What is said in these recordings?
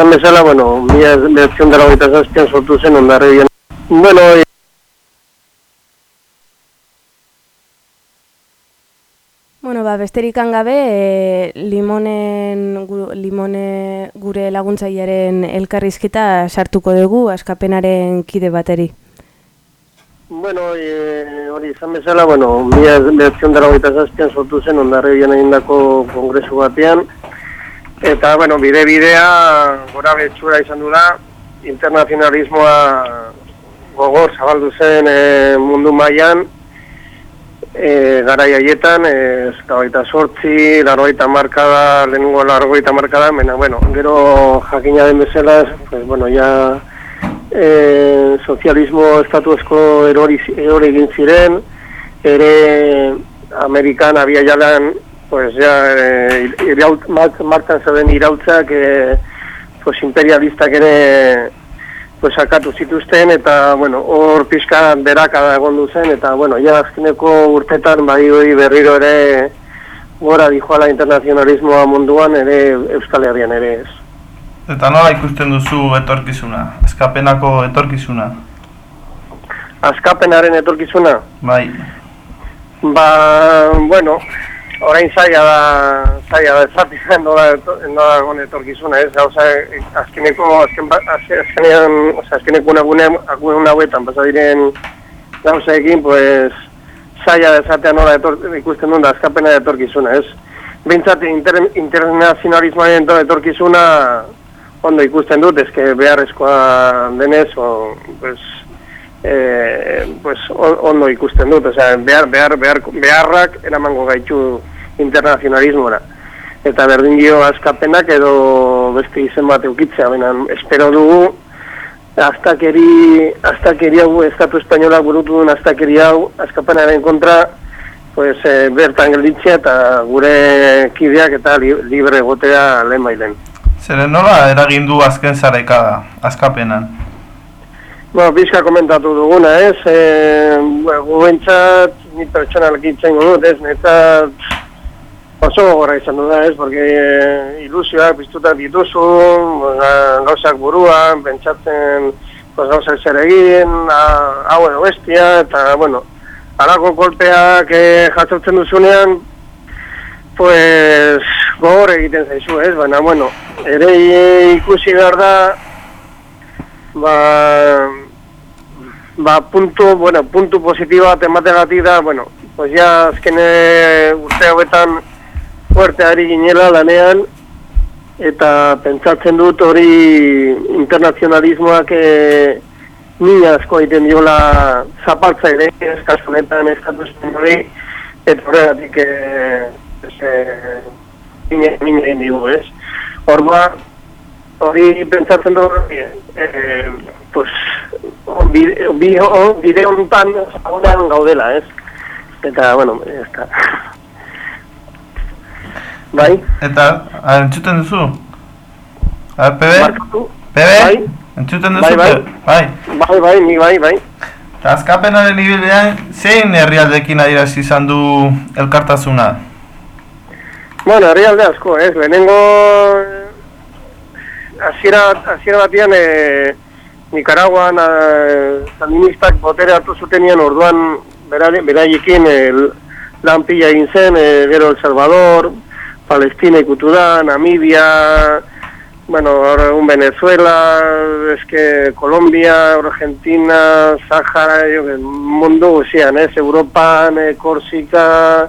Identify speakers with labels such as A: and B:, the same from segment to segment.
A: E, izan bezala, bueno, mila behatzion dara gaita zazpian sortu zen ondarri bian. Bueno, e,
B: Bueno, ba, besterik gabe e, limonen, gu, limone gure laguntzailearen elkarrizketa sartuko dugu askapenaren kide bateri.
A: bueno, e, hori izan bezala, bueno, mila behatzion dara gaita zazpian sortu zen ondarri bian egindako kongresu batean. Eta, bueno, bide-bidea gora betxura izan du da, internazionalismoa gogor zabaldu zen e, mundu mailan e, garai haietan, e, eta sortzi, largoita markada, lehenengo largoita markada, mena, bueno, gero jakina den bezala, pues, bueno, ja e, sozialismo estatuesko erori, erori egin ziren, ere Amerikan abia jalan, pues ja, e, iraut, martan zeuden irautzak, e, pues imperialistak ere pues sakatu zituzten eta bueno, hor pizka berakada egondu zen eta bueno, ja azkeneko urtetan bai berriro ere gora dijoala internazionalismoa munduan ere Euskal Herrian ere ez.
C: Eta nola ikusten duzu etorkizuna? Eskapenako etorkizuna?
A: Azkapenaren etorkizuna?
C: Bai.
A: Ba, bueno, orain zaila da, zaila da, zen nola, nola egon etorkizuna, ez, gauza, azkeneko, azken, ba, azkenean, oza, azkeneko unagune, agun hauetan, pasa diren gauza ekin, pues, zaila da zatea nola etor, ikusten duen da, azkapena etorkizuna, ez. Bintzat, inter, internazionalismoaren etorkizuna, ondo ikusten dut, ezke beharrezkoa denez, o, pues, eh, pues ondo ikusten dut, osea, behar, behar, behar, beharrak eramango gaitu internazionalismora. Eta berdin dio azkapenak edo beste izen bat eukitzea, benen, espero dugu, aztakeri, aztakeri hau, Estatu Espainola burutu duen aztakeri hau, azkapenaren kontra, pues, e, bertan gelditzea eta gure kideak eta li, libre gotea lehen bailen.
C: Zeren nola eragindu azken zarekada, azkapenan?
A: Bueno, bizka komentatu duguna, ez? E, Gubentzat, ni pertsonalak itzengo dut, ez? Eta oso gora izan du da, ez? Porque e, ilusioak biztutak dituzu, gauzak buruan, pentsatzen pues, gauzak zer egin, hau edo bestia, eta, bueno, alako kolpeak e, jasotzen duzunean, pues, gogor egiten zaizu, ez? Baina, bueno, ere ikusi behar da, ba, ba puntu, bueno, puntu positiba temategatik da, bueno, pues ya azkene urte hauetan fuerte ari ginela lanean, eta pentsatzen dut hori internazionalismoak e, nina asko egiten diola zapaltza ere, eskasunetan eskatu hori, eta horregatik e, e, nina egin digu, ez? Ordua, hori pentsatzen du eh, pues, bide honetan zagoetan gaudela, ez? Eta, bueno, ez da. Bai?
C: Eta, entzuten duzu? A, Pebe?
A: Markatu?
C: Pebe?
A: Bai?
C: Entzuten duzu?
A: Bai, bai.
C: bai.
A: Bai, bai, ni bai, bai.
C: Eta azkapenaren ibilbean, zein herrialdekin adierazi izan du elkartasuna?
A: Bueno, herrialde asko, ez? Lehenengo hasiera hasiera batean e, Nicaraguan e, sandinistak botere hartu zutenean orduan beraiekin e, lan pila egin zen, e, gero El Salvador, Palestina ikutu da, Namibia, bueno, ahora un Venezuela, es que Colombia, Argentina, Sahara, jo, mundu guzian, ez, Europan, e, Korsika,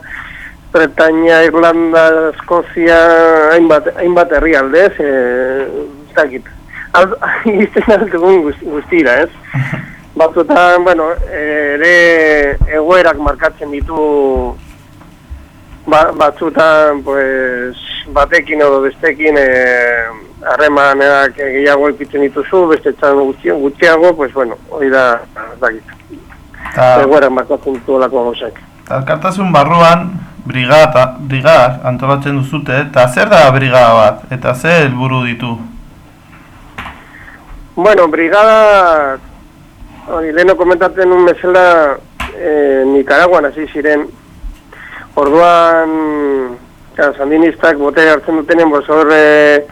A: Bretaña, Irlanda, Eskozia, hainbat, hainbat herrialdez, e, ez dakit. Izten altugun guztira, ez? Batzutan, bueno, ere egoerak markatzen ditu ba, batzutan, pues, batekin edo bestekin harremanak e, gehiago ekitzen dituzu, beste txan gutxiago, pues, bueno, hori da, dakit. Egoerak markatzen ditu olako gauzak.
C: Elkartasun barruan, brigada, brigada antolatzen duzute, eta zer da brigada bat, eta zer helburu ditu?
A: Bueno, brigada, hori, leheno komentatzen un mesela eh, Nicaraguan hasi ziren, orduan, ja, sandinistak bote hartzen dutenen, bos hor, eh,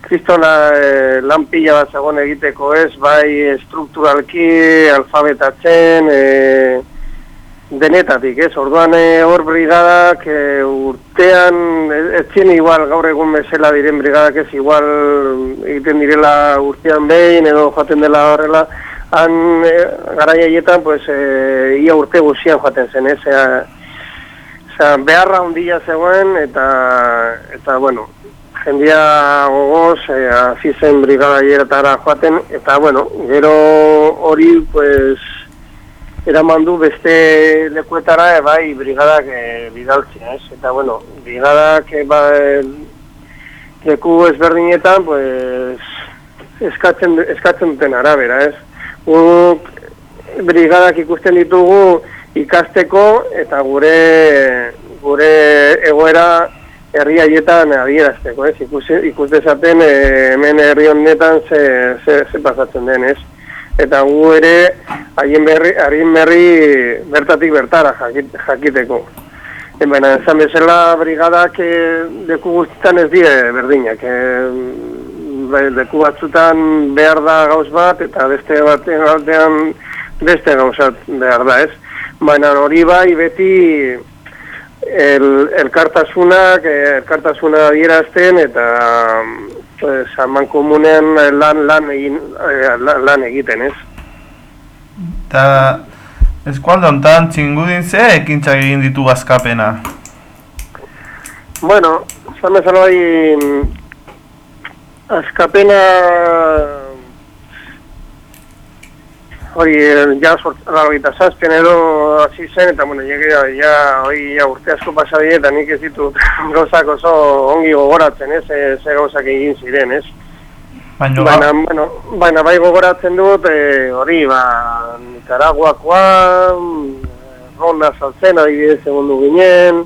A: kristona e, lan pila bat egiteko ez, bai strukturalki, alfabetatzen, e, denetatik, ez? Orduan e, hor brigadak e, urtean ez zien igual gaur egun bezala diren brigadak ez igual egiten direla urtean behin edo joaten dela horrela han e, garaia pues, e, ia urte guzian joaten zen, ez? E, beharra ondila zegoen eta, eta bueno, jendia gogoz, e, azizen brigada joaten, eta bueno, gero hori, pues, eraman du beste lekuetara e, bai brigadak e, bidaltzea, ez? Eta bueno, brigadak e, ba, leku ezberdinetan, pues, eskatzen, eskatzen duten arabera, ez? Guk brigadak ikusten ditugu ikasteko eta gure gure egoera herri haietan adierazteko, ez? Ikus, ikus dezaten e, hemen herri honetan ze, ze, ze pasatzen den, ez? Eta gu ere haien berri, haien berri bertatik bertara jakiteko. Baina, esan bezala brigadak e, deku guztietan ez die berdinak. E, deku batzutan behar da gauz bat, eta beste batean batean beste gauzat behar da ez. Baina hori bai beti el, elkartasunak, elkartasuna dierazten eta pues, aman komunean lan, lan, egin, eh, lan, egiten, ez?
C: Eta eskualde honetan txingudin ze ekintzak egin ditu gazkapena?
A: Bueno, zan bezala bai azkapena hori ja sortzara eta zazpien edo hasi zen eta bueno, llegue ja, hori ja urte asko pasadie eta nik ez ditut gauzak oso ongi gogoratzen, ez, ze gauzak egin ziren, ez. Baina, baina, bueno, baina bai gogoratzen dut, e, hori, ba, Nicaraguakoa, Ronda Saltzen adibidez egon du ginen,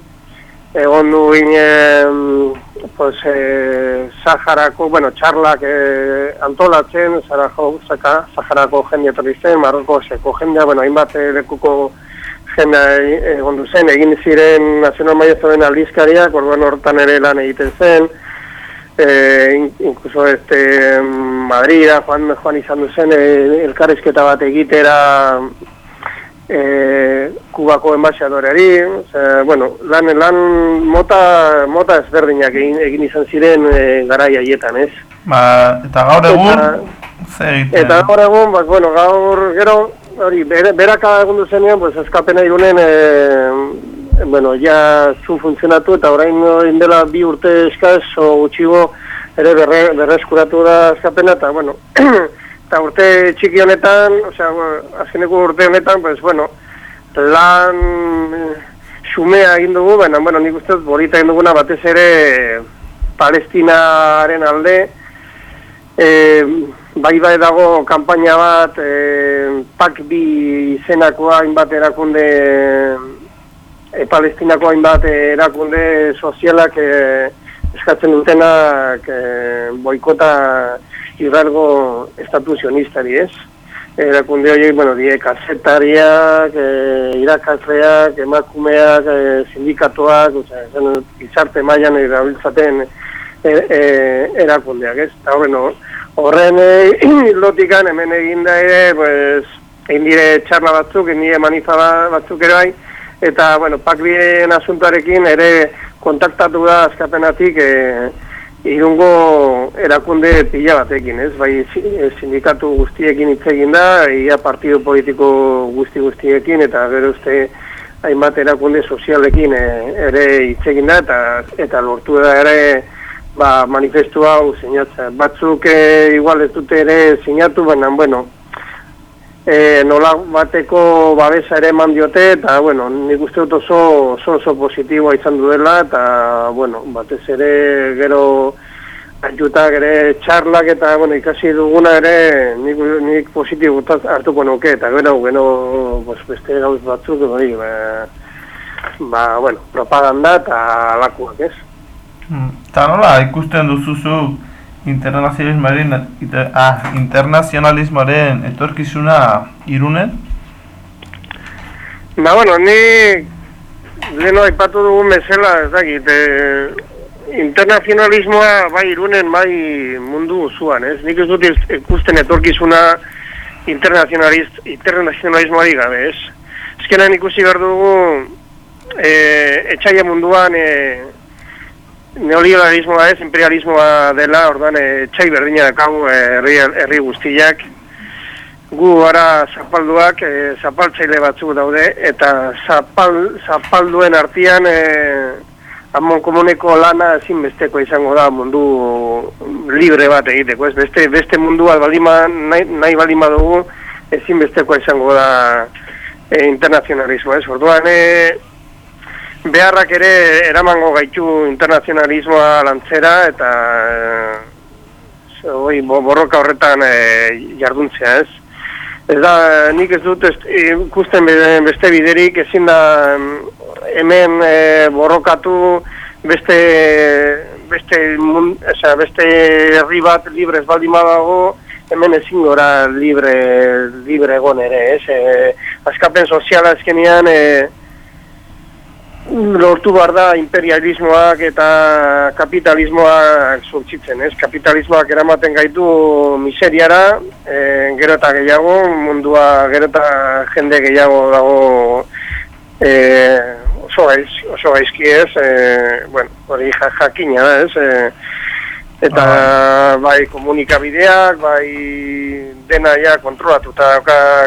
A: egon du ginen, pues, eh, Saharako, bueno, txarlak eh, antolatzen, Saharako, Saharako jende etorri zen, Marroko seko jendea, bueno, hainbat eh, lekuko jendea egon du zen, egin ziren nazional maia aldizkariak, orduan hortan ere lan egiten zen, eh, incluso este, Madrida, Juan, Juan izan du zen, eh, elkarrizketa bat egitera, e, kubako enbaixadoreari, bueno, lan, lan mota, mota ezberdinak egin, egin izan ziren e, garai haietan, ez?
C: Ba, eta gaur egun,
A: eta, eta gaur egun, ba, bueno, gaur, gero, hori, beraka egun duzenean, pues, eskapena irunen, e, bueno, ja zu funtzionatu, eta orain indela bi urte eskaz, o gutxigo, ere berre, berreskuratu da eskapena, eta, bueno, eta urte txiki honetan, osea, azkeneko urte honetan, pues, bueno, lan xumea egin dugu, baina, bueno, nik ustez, borita egin duguna batez ere palestinaren alde, e, bai bai dago kanpaina bat, e, pak bi izenakoa hainbat erakunde, e, palestinako hainbat erakunde sozialak e, eskatzen dutenak e, boikota irralgo estatuzionistari ez. Erakunde horiek, bueno, die kasetariak, e, irakasleak, emakumeak, e, sindikatuak, oza, zen, izarte mailan erabiltzaten e, e, erakundeak ez. Eta horren, horren e, lotikan hemen eginda ere, pues, egin dire txarla batzuk, egin dire manifa batzuk ere bai, eta, bueno, pakbien asuntuarekin ere kontaktatu da azkapenatik, e, irungo erakunde pila batekin, ez? Bai, eh, sindikatu guztiekin hitz egin da, ia partido politiko guzti guztiekin eta gero uste hainbat erakunde sozialekin eh, ere hitz egin da eta eta lortu da ere ba, manifestu hau sinatzen. Batzuk e, igual ez dute ere sinatu, baina bueno, e, nola bateko babesa ere eman diote, eta, bueno, nik uste dut oso, oso, oso positiboa izan duela, eta, bueno, batez ere gero ajutak ere txarlak eta, bueno, ikasi duguna ere nik, nik positibo hartuko nuke, eta gero, gero, pues, beste gauz batzuk, hori, ba, ba, bueno, propaganda eta alakuak, ez?
C: Hmm. Eta nola, ikusten duzuzu, internazionalismoaren ah, internazionalismoaren etorkizuna irunen?
A: Ba, bueno, ni leheno aipatu dugu mesela, ez dakit, e, internazionalismoa bai irunen bai mundu zuan, ez? Nik ez dut ikusten etorkizuna internazionalismoari gabe, ez? Ezkenan ikusi behar dugu e, etxaia munduan e, neoliberalismoa ez, imperialismoa dela, orduan etxai berdina dakagu herri, herri guztiak, gu gara zapalduak, e, zapaltzaile batzuk daude, eta zapal, zapalduen artian e, amon komuneko lana ezinbesteko izango da mundu libre bat egiteko, ez beste, beste mundua balima, nahi, nahi balima dugu ezinbesteko izango da e, internazionalismo, ez? Orduan, e, beharrak ere eramango gaitu internazionalismoa lantzera eta e, borroka horretan e, jarduntzea, ez? Ez da, nik ez dut ikusten beste biderik, ezin da hemen e, borrokatu beste beste mun, esa, beste herri bat libre ez baldin badago hemen ezin gora libre libre egon ere, ez? E, askapen soziala ezkenian e, lortu behar da imperialismoak eta kapitalismoak sortzitzen, ez? Kapitalismoak eramaten gaitu miseriara, e, gero eta gehiago, mundua gero eta jende gehiago dago e, oso, gaiz, oso gaizki ez, e, bueno, hori jakina da ez, e, eta ah. bai komunikabideak, bai dena ja kontrolatuta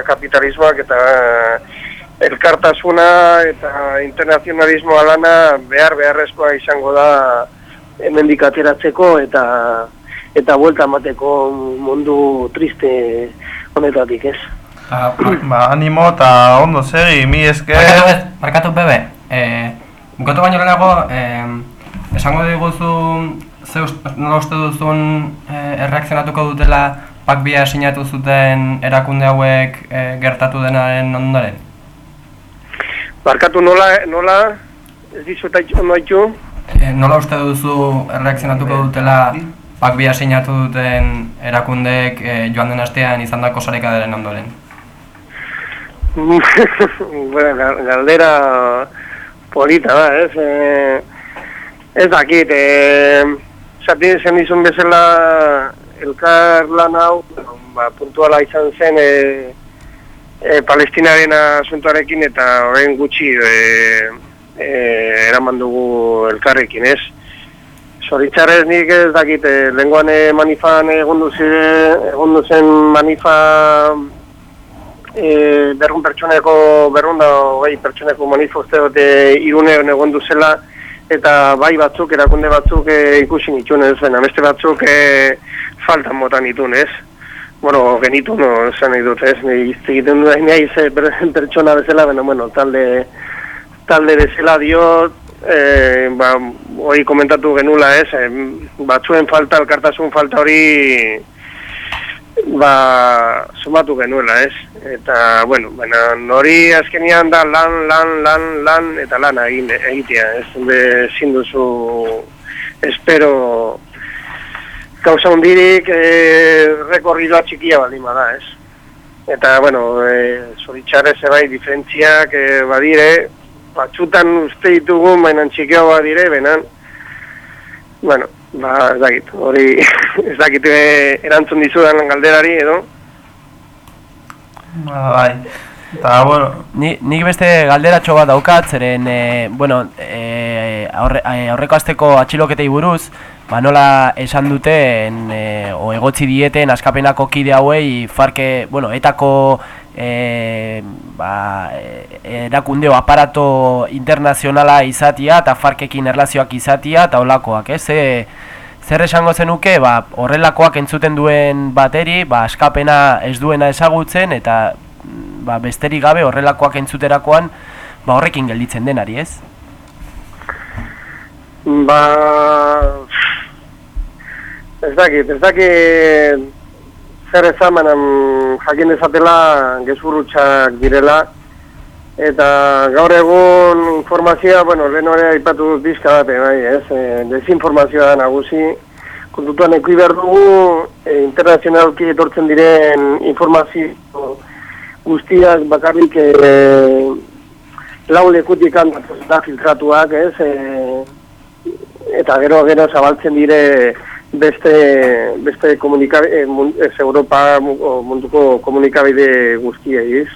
A: kapitalismoak eta elkartasuna eta internazionalismoa lana behar beharrezkoa izango da hemendik ateratzeko eta eta vuelta emateko mundu triste honetatik, ez?
C: Ah, ba, animo eta ondo segi, mi eske...
D: Markatu, bebe, eh, bukatu baino lehenago, eh, esango diguzu ze nola uste duzun eh, erreakzionatuko dutela pak bia sinatu zuten erakunde hauek eh, gertatu denaren ondoren?
A: Barkatu nola, nola, ez dizu eta ondo haitu?
D: Eh, nola uste duzu erreakzionatuko dutela pak bia sinatu duten erakundeek eh, joan den astean izan dako sarekadaren ondoren?
A: bueno, galdera polita da, ez? E, ez dakit, e, zati zen izun bezala elkar lan hau, ba, puntuala izan zen e, e, palestinaren asuntoarekin eta horren gutxi e, e, eraman dugu elkarrekin, ez? Zoritzarrez nik ez dakit, e, lenguan e, manifan egon duzen manifan e, berrun pertsoneko, berrun da hogei pertsoneko manifeste dute irune egon duzela, eta bai batzuk, erakunde batzuk e, ikusi nituen ez, baina beste batzuk e, faltan motan nituen ez. Bueno, genitu no, zen nahi dut ez, nahi egiten du nahi ze pertsona bezala, baina bueno, talde, talde bezala diot, e, ba, hori komentatu genula ez, batzuen falta, elkartasun falta hori, ba, sumatu genuela, ez? Eta, bueno, baina, nori azkenian da lan, lan, lan, lan, eta lan egin, egitea, ez? Be, zinduzu, espero, gauza hundirik, e, rekorridoa txikia baldin bada, ez? Eta, bueno, e, zoritxarre zebai diferentziak e, badire, batxutan uste ditugu, baina txikia badire, benan, bueno, Ba, ez dakit, hori ez dakit e, erantzun dizudan galderari edo.
C: Ba, bai. Ta, bueno.
D: Ni, nik beste galderatxo bat daukat, zeren, e, bueno, e, aurre, aurreko azteko atxiloketei buruz, ba, nola esan duten, e, o egotzi dieten askapenako kide hauei, farke, bueno, etako e, ba, erakundeo aparato internazionala izatia eta farkekin erlazioak izatia eta olakoak, ez? E, zer esango zenuke, ba, horrelakoak entzuten duen bateri, ba, askapena ez duena ezagutzen eta ba, besterik gabe horrelakoak entzuterakoan ba, horrekin gelditzen denari, ez?
A: Ba... Ez dakit, ez dakit zer ezamanan jakin dezatela gezurrutxak direla eta gaur egun informazioa, bueno, lehen hori aipatu dut bizka bate, bai, ez, e, desinformazioa nagusi kontutuan eki behar dugu e, internazionalki etortzen diren informazio guztiak bakarrik e, lau lekutik da filtratuak, ez, e, eta gero gero zabaltzen dire beste beste komunikabide ez Europa munduko komunikabide guztiei, ez?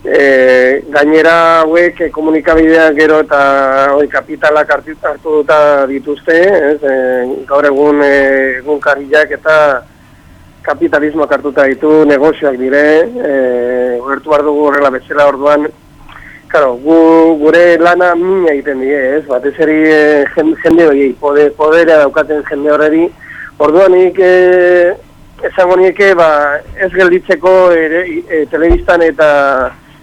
A: E, gainera hauek komunikabideak gero eta hori kapitalak hartu, dituzte, ez? E, gaur egun egun karriak eta kapitalismoak hartuta ditu, negozioak dire, e, gertu behar dugu horrela bezala orduan, Claro, gu, gure lana mina egiten die, ez? Batez eri e, jende hori, pode, poderea daukaten jende horreri. Orduan nik e, esango nieke, ba, ez gelditzeko ere, e, telebistan eta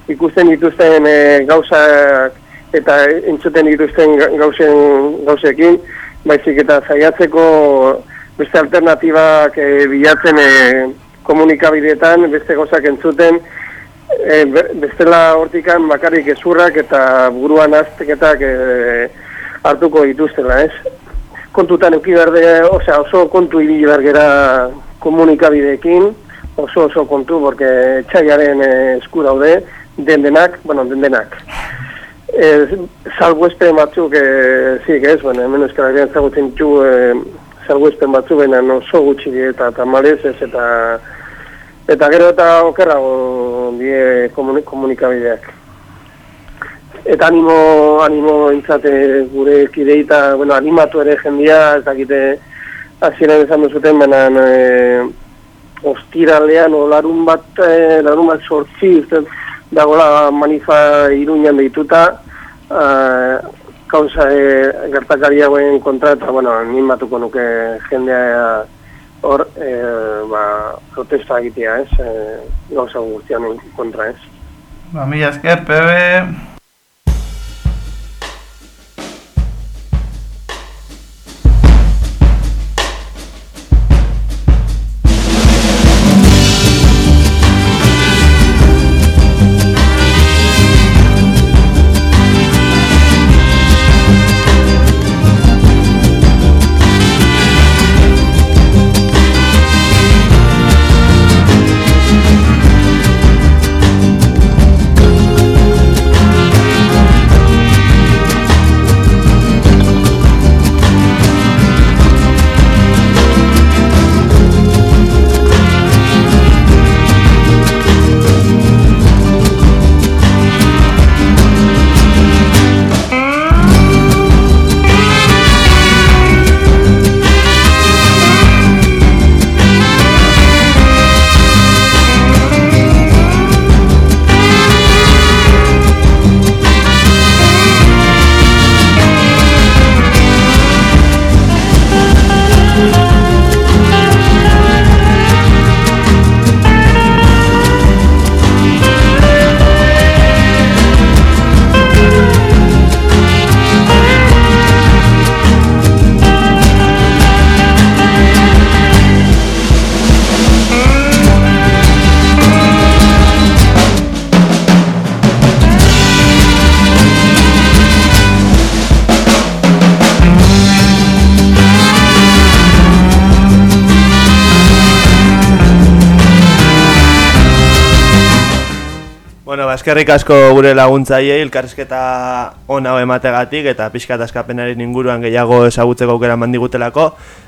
A: ikusten dituzten e, gauzak eta entzuten dituzten gauzen gauzekin, baizik eta zaiatzeko beste alternatibak e, bilatzen e, komunikabideetan, beste gauzak entzuten, e, bestela hortikan bakarrik ezurrak eta buruan azteketak e, hartuko dituztela, ez? Kontutan euki berde, osea, oso kontu ibili bergera komunikabideekin, oso oso kontu, porque txaiaren esku daude, den denak, bueno, den denak. E, salguespen batzuk, e, zik ez, bueno, hemen euskara garen zagutzen txu, e, salguespen batzuk, baina oso gutxi eta tamalez ez, eta eta gero eta okerrago die komunikabideak. Eta animo, animo intzate gure kidei eta, bueno, animatu ere jendia, ez dakite hasieran esan duzuten, baina e, ostiralean o larun bat, e, larun bat sortzi, dagoela manifa iruñan deituta, kauza e, gertakariagoen kontra, eta, bueno, animatuko nuke jendea hor, e, ba, protesta egitea, ez, e, gauza guztian kontra, ez.
C: Ba, mila esker, PB... eskerrik asko gure laguntzaiei elkarrizketa ona hau emategatik eta pixkat askapenaren inguruan gehiago ezagutzeko aukera mandigutelako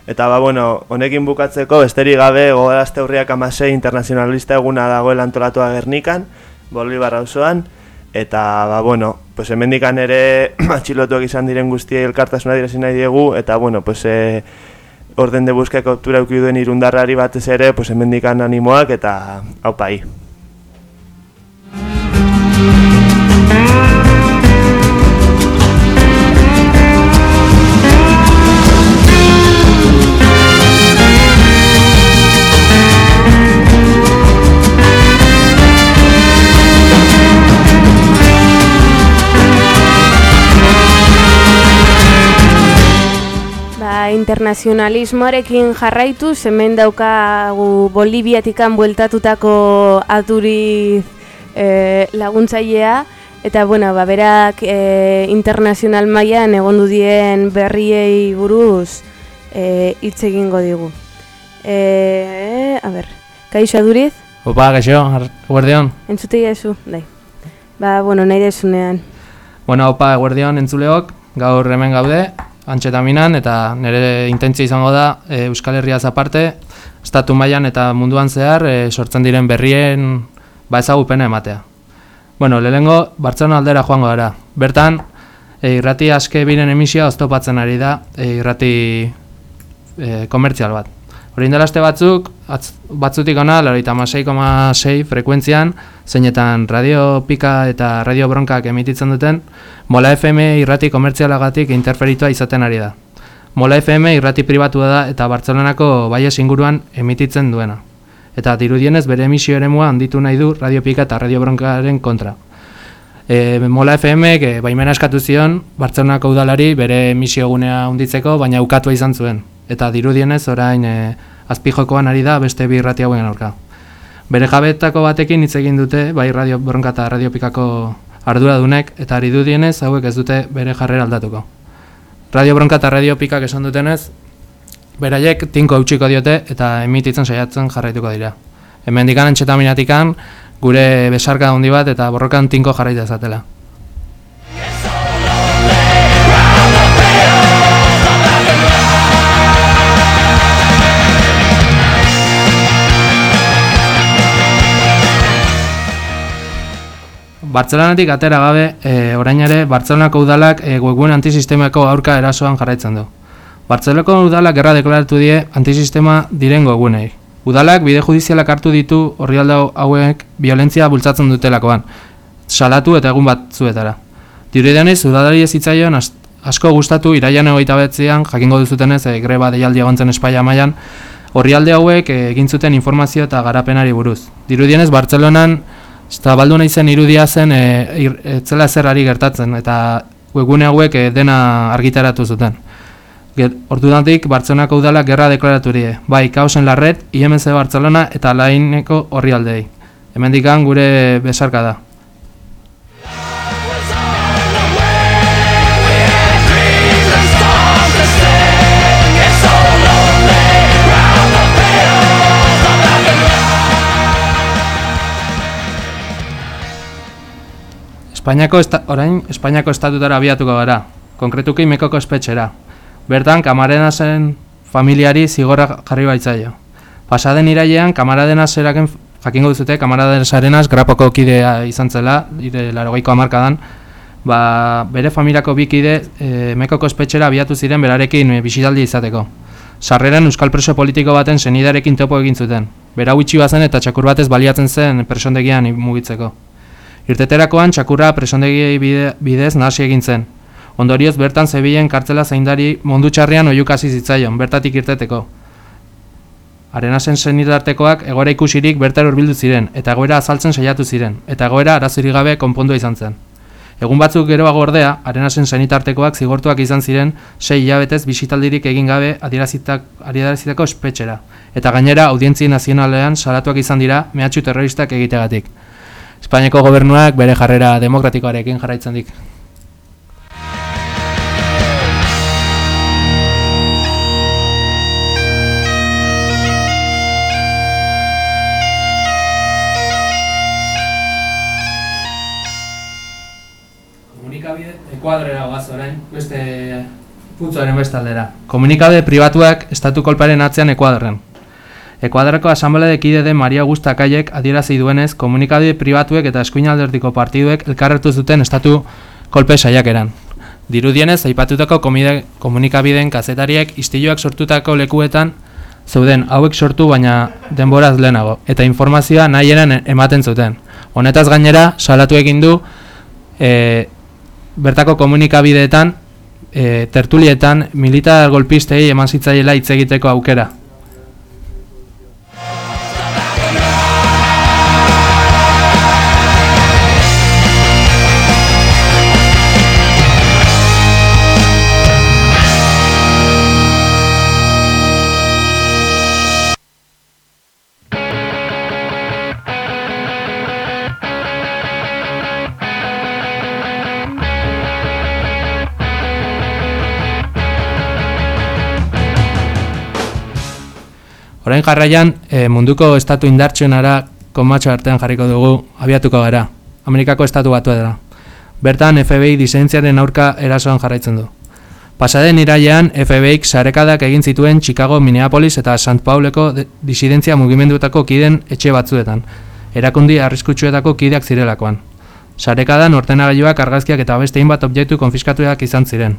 C: eta ba bueno, honekin bukatzeko besterik gabe gogorazte hurriak amase internazionalista eguna dagoela antolatua Gernikan Bolibar auzoan. Eta ba bueno, pues hemendikan ere atxilotuak izan diren guztiei elkartasuna direzin nahi diegu. Eta bueno, pues e, orden de busca kaptura duen irundarrari batez ere, pues hemendikan animoak eta haupai.
B: Internazionalismoarekin jarraitu, hemen daukagu Boliviatikan bueltatutako aturiz e, laguntzailea eta bueno, ba, berak e, internazional mailan egondu dien berriei buruz e, hitz egingo digu. E, a ber, kaixo aduriz?
E: Opa, kaixo, guardion.
B: Entzute zu, dai. Ba, bueno, nahi desunean.
E: Bueno, opa, guardion, entzuleok, gaur hemen gaude, antxetaminan eta nire intentzia izango da e, Euskal Herriaz aparte, estatu mailan eta munduan zehar e, sortzen diren berrien ba ezagupena ematea. Bueno, lehengo Bartzelona aldera joango gara. Bertan, e, irrati aske biren emisioa oztopatzen ari da e, irrati e, komertzial bat. Hori indelaste batzuk, atz, batzutik ona, lorita frekuentzian, zeinetan radio pika eta radio bronkak emititzen duten, Mola FM irrati komertzialagatik interferitua izaten ari da. Mola FM irrati pribatua da eta Bartzelonako baies inguruan emititzen duena. Eta dirudienez bere emisio eremua handitu nahi du radio pika eta radio bronkaren kontra. E, Mola FM e, baimena eskatu zion Bartzelonako udalari bere emisio gunea handitzeko, baina ukatua izan zuen eta dirudienez orain e, azpijokoan ari da beste bi irrati hauen aurka. Bere jabetako batekin hitz egin dute bai radio bronka eta radio pikako arduradunek eta ari dudienez hauek ez dute bere jarrera aldatuko. Radio bronka eta radio pikak esan dutenez beraiek tinko eutxiko diote eta emititzen saiatzen jarraituko dira. Hemen dikan antxetaminatikan gure besarka handi bat eta borrokan tinko jarraitu ezatela. Bartzelonatik atera gabe, e, orain ere, Bartzelonako udalak e, webgune antisistemako aurka erasoan jarraitzen du. Bartzelonako udalak gerra deklaratu die antisistema diren webgunei. Udalak bide judizialak hartu ditu horri hauek violentzia bultzatzen dutelakoan, salatu eta egun bat zuetara. Diuridenez, udalari ez zitzaion asko gustatu iraian egoita betzean, jakingo duzutenez, e, greba deialdi egontzen espaia mailan, horri hauek egin zuten informazio eta garapenari buruz. Dirudienez, Bartzelonan, Eta baldu nahi zen irudia zen e, etzela zerrari gertatzen eta webgune hauek e, dena argitaratu zuten. Ordudatik Bartzelonako udalak gerra deklaraturie, bai kaosen larret, IMC Bartzelona eta laineko horri aldei. Hemen gure besarka da. Espainiako esta, orain Espainiako estatutara abiatuko gara, konkretuki Mekoko espetxera. Bertan Kamarena zen familiari zigorra jarri baitzaio. Pasaden irailean Kamarena zeraken jakingo duzute Kamarena Sarenas grapoko kidea izan zela, ire 80ko hamarkadan, ba, bere familiako bikide e, Mekoko espetxera abiatu ziren berarekin e, bisitaldi izateko. Sarreran euskal preso politiko baten senidarekin topo egin zuten. Bera huitsi bazen eta txakur batez baliatzen zen presondegian mugitzeko. Irteterakoan txakurra presondegi bidez nahasi egin zen. Ondorioz bertan zebilen kartzela zaindari mundu txarrean oiukasi zitzaion, bertatik irteteko. Arenasen zenitartekoak egoera ikusirik bertar urbildu ziren, eta egoera azaltzen saiatu ziren, eta egoera arazurik gabe konpondu izan zen. Egun batzuk geroago ordea, arenasen zenitartekoak zigortuak izan ziren sei hilabetez bisitaldirik egin gabe adierazitako espetxera, eta gainera audientzi nazionalean salatuak izan dira mehatxu terroristak egitegatik. Espainiako gobernuak bere jarrera demokratikoarekin jarraitzen dik. Ekuadrera guaz orain, beste putzoaren bestaldera. Komunikabide pribatuak estatu kolparen atzean ekuadren. Ekuadrako asamblea dekide den Maria Augusta Kaiek adierazi duenez, komunikabide pribatuek eta eskuin alderdiko partiduek elkarretu zuten estatu kolpe saiakeran. Dirudienez, aipatutako komunikabideen kazetariek istiloak sortutako lekuetan zeuden hauek sortu baina denboraz lehenago, eta informazioa nahieran ematen zuten. Honetaz gainera, salatu egin du e, bertako komunikabideetan, e, tertulietan, militar golpistei eman zitzaiela hitz egiteko aukera. Orain jarraian e, munduko estatu indartsuenara konmatxo artean jarriko dugu abiatuko gara, Amerikako estatu batu edera. Bertan FBI disentziaren aurka erasoan jarraitzen du. Pasaden irailean FBIk sarekadak egin zituen Chicago, Minneapolis eta St. Pauleko disidentzia mugimenduetako kiden etxe batzuetan, erakundi arriskutsuetako kideak zirelakoan. Sarekadan ordenagailuak argazkiak eta beste bat objektu konfiskatuak izan ziren.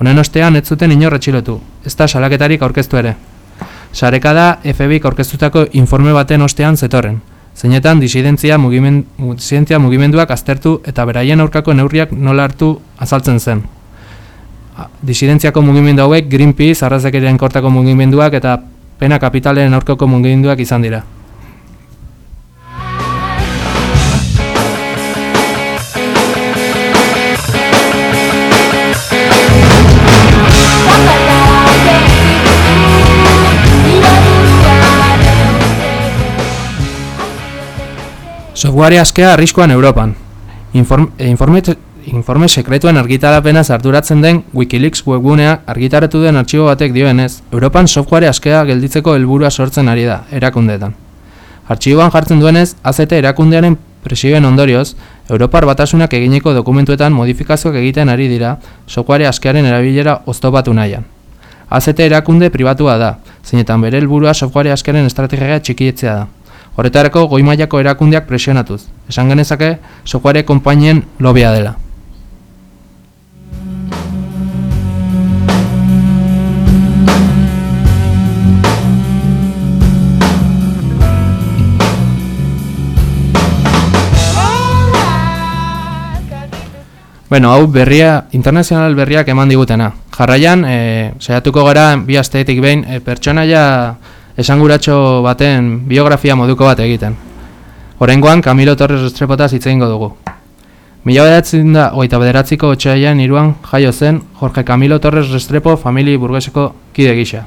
E: Honen ostean ez zuten inor etxilotu, ez da salaketarik aurkeztu ere. Sarekada FBIk aurkeztutako informe baten ostean zetorren. Zeinetan disidentzia, mugimen, disidentzia mugimenduak aztertu eta beraien aurkako neurriak nola hartu azaltzen zen. Disidentziako mugimendu hauek Greenpeace, arrazakerian kortako mugimenduak eta pena kapitalen aurkako mugimenduak izan dira. Software askea arriskoan Europan. Inform, e, informe, informe sekretuen argitarapena sarturatzen den Wikileaks webgunea argitaratu den artxibo batek dioenez, Europan software askea gelditzeko helburua sortzen ari da, erakundeetan. Artxiboan jartzen duenez, AZT erakundearen presioen ondorioz, Europar batasunak egineko dokumentuetan modifikazioak egiten ari dira software askearen erabilera oztopatu nahian. AZT erakunde pribatua da, zeinetan bere helburua software askearen estrategia txikietzea da. Horretarako goi mailako erakundeak presionatuz. Esan genezake, sokuare konpainien lobia dela. Bueno, hau berria, internazional berriak eman digutena. Jarraian, e, saiatuko gara bi asteetik behin, e, pertsonaia esanguratxo baten biografia moduko bat egiten. Horengoan, Camilo Torres Restrepotaz hitz egingo dugu. Mila bederatzen da, oita bederatziko otxaian iruan jaio zen Jorge Camilo Torres Restrepo famili burgueseko kide gisa.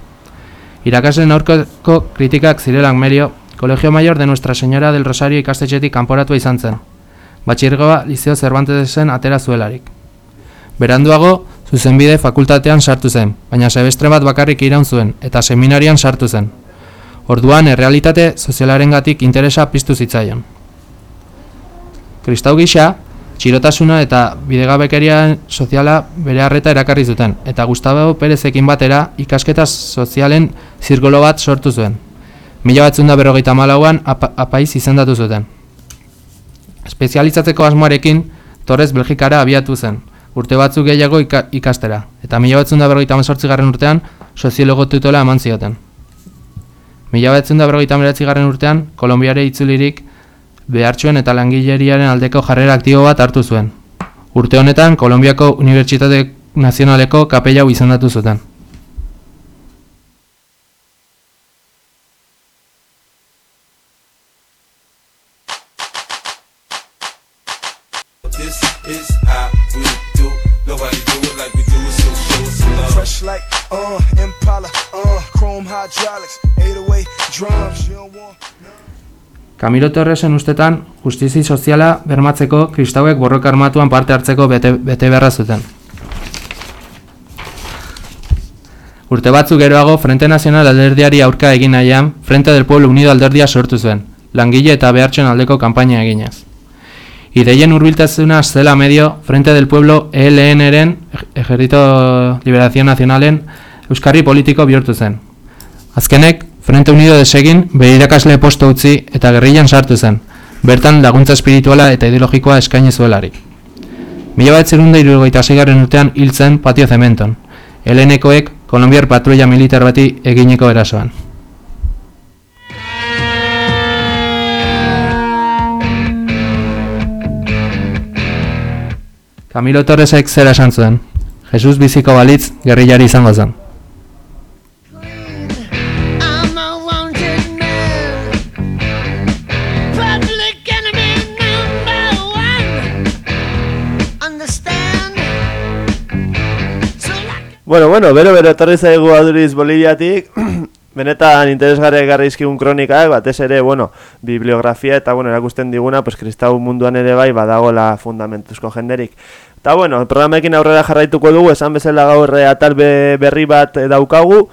E: Irakaslen aurkoko kritikak zirelan merio, Colegio Mayor de Nuestra Señora del Rosario ikastetxetik kanporatu izan zen. Batxirgoa Liceo Cervantesen atera zuelarik. Beranduago, zuzenbide fakultatean sartu zen, baina sebestre bat bakarrik iraun zuen, eta seminarian sartu zen. Orduan errealitate sozialarengatik interesa piztu zitzaion. Kristau gisa, txirotasuna eta bidegabekeria soziala bere harreta erakarri zuten, eta Gustavo Perezekin batera ikasketa sozialen zirgolo bat sortu zuen. Mila batzun da berrogeita malauan apaiz izendatu zuten. Espezializatzeko asmoarekin, Torres Belgikara abiatu zen, urte batzuk gehiago ikastera, eta mila batzun da berrogeita urtean soziologo tutola eman zioten. Mila betzen da berrogeita garren urtean, Kolombiare itzulirik behartxuen eta langileriaren aldeko jarrera aktibo bat hartu zuen. Urte honetan, Kolombiako Unibertsitate Nazionaleko kapellau izendatu zuten. Camilo Torresen ustetan, justizi soziala bermatzeko kristauek borroka armatuan parte hartzeko bete, bete beharra zuten. Urte batzu geroago, Frente Nacional alderdiari aurka egin nahian, Frente del Pueblo Unido alderdia sortu zuen, langile eta behartzen aldeko kanpaina eginez. Ideien urbiltazuna zela medio, Frente del Pueblo ELN-eren, Ejerrito Liberación Nacionalen, Euskarri politiko bihurtu zen. Azkenek, Frente Unido desegin, bere irakasle posto utzi eta gerrilan sartu zen, bertan laguntza espirituala eta ideologikoa eskaini zuelarik. Mila bat zerunda irurogeita zigarren urtean hiltzen patio zementon, helenekoek kolombiar patrulla militar bati egineko erasoan. Camilo Torresek zera esan zuen, Jesus biziko balitz gerrilari izango zen.
C: Bueno, bueno, bero bero etorri zaigu aduriz Boliviatik, benetan interesgarri garrizkigun kronikak, batez ere, bueno, bibliografia eta, bueno, erakusten diguna, pues, kristau munduan ere bai, badagola fundamentuzko jenderik. Eta, bueno, programekin aurrera jarraituko dugu, esan bezala gaur eh, atal berri bat eh, daukagu,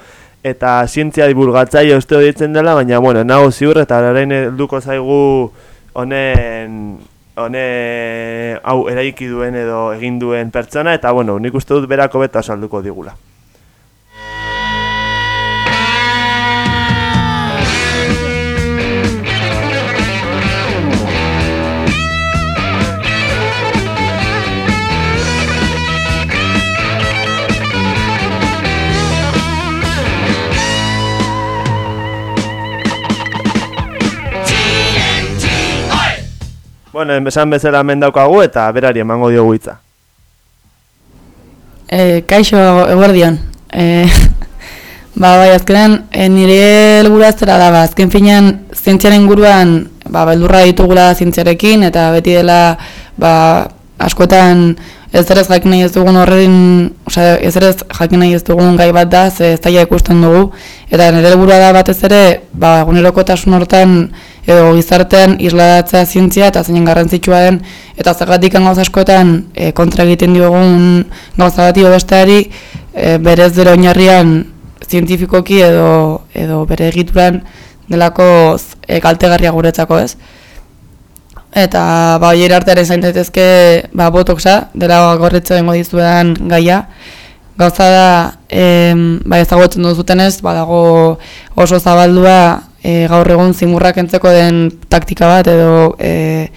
C: eta zientzia divulgatzaile uste ditzen dela, baina, bueno, nago ziur, eta orain duko zaigu honen hone hau eraiki duen edo egin duen pertsona eta bueno, nik uste dut berako beta salduko digula. Bueno, esan bezala hemen daukagu eta berari emango diogu hitza.
F: E, kaixo eguerdion. E, ba, bai, azkenean, e, nire helburu aztera da, ba, azken finean, zientziaren guruan, ba, beldurra ditugula zientziarekin, eta beti dela, ba, askotan, ez ere jakin nahi ez dugun horrein, osea, ez ere jakin nahi ez dugun gai bat da, ze ez daia ikusten dugu, eta nire helburua da batez ere, ba, egunerokotasun hortan, edo gizartean isladatzea zientzia eta zeinen garrantzitsua den eta zergatik gauza askotan e, kontra egiten diogun gauza bati besteari e, berez dero oinarrian zientifikoki edo edo bere egituran delako e, kaltegarria guretzako ez. Eta ba hoier artearen zain daitezke ba botoxa dela gorretze dengo dizuetan gaia. Gauza da, em, ba ezagutzen duzutenez, badago oso zabaldua e, gaur egun zimurrak entzeko den taktika bat edo e,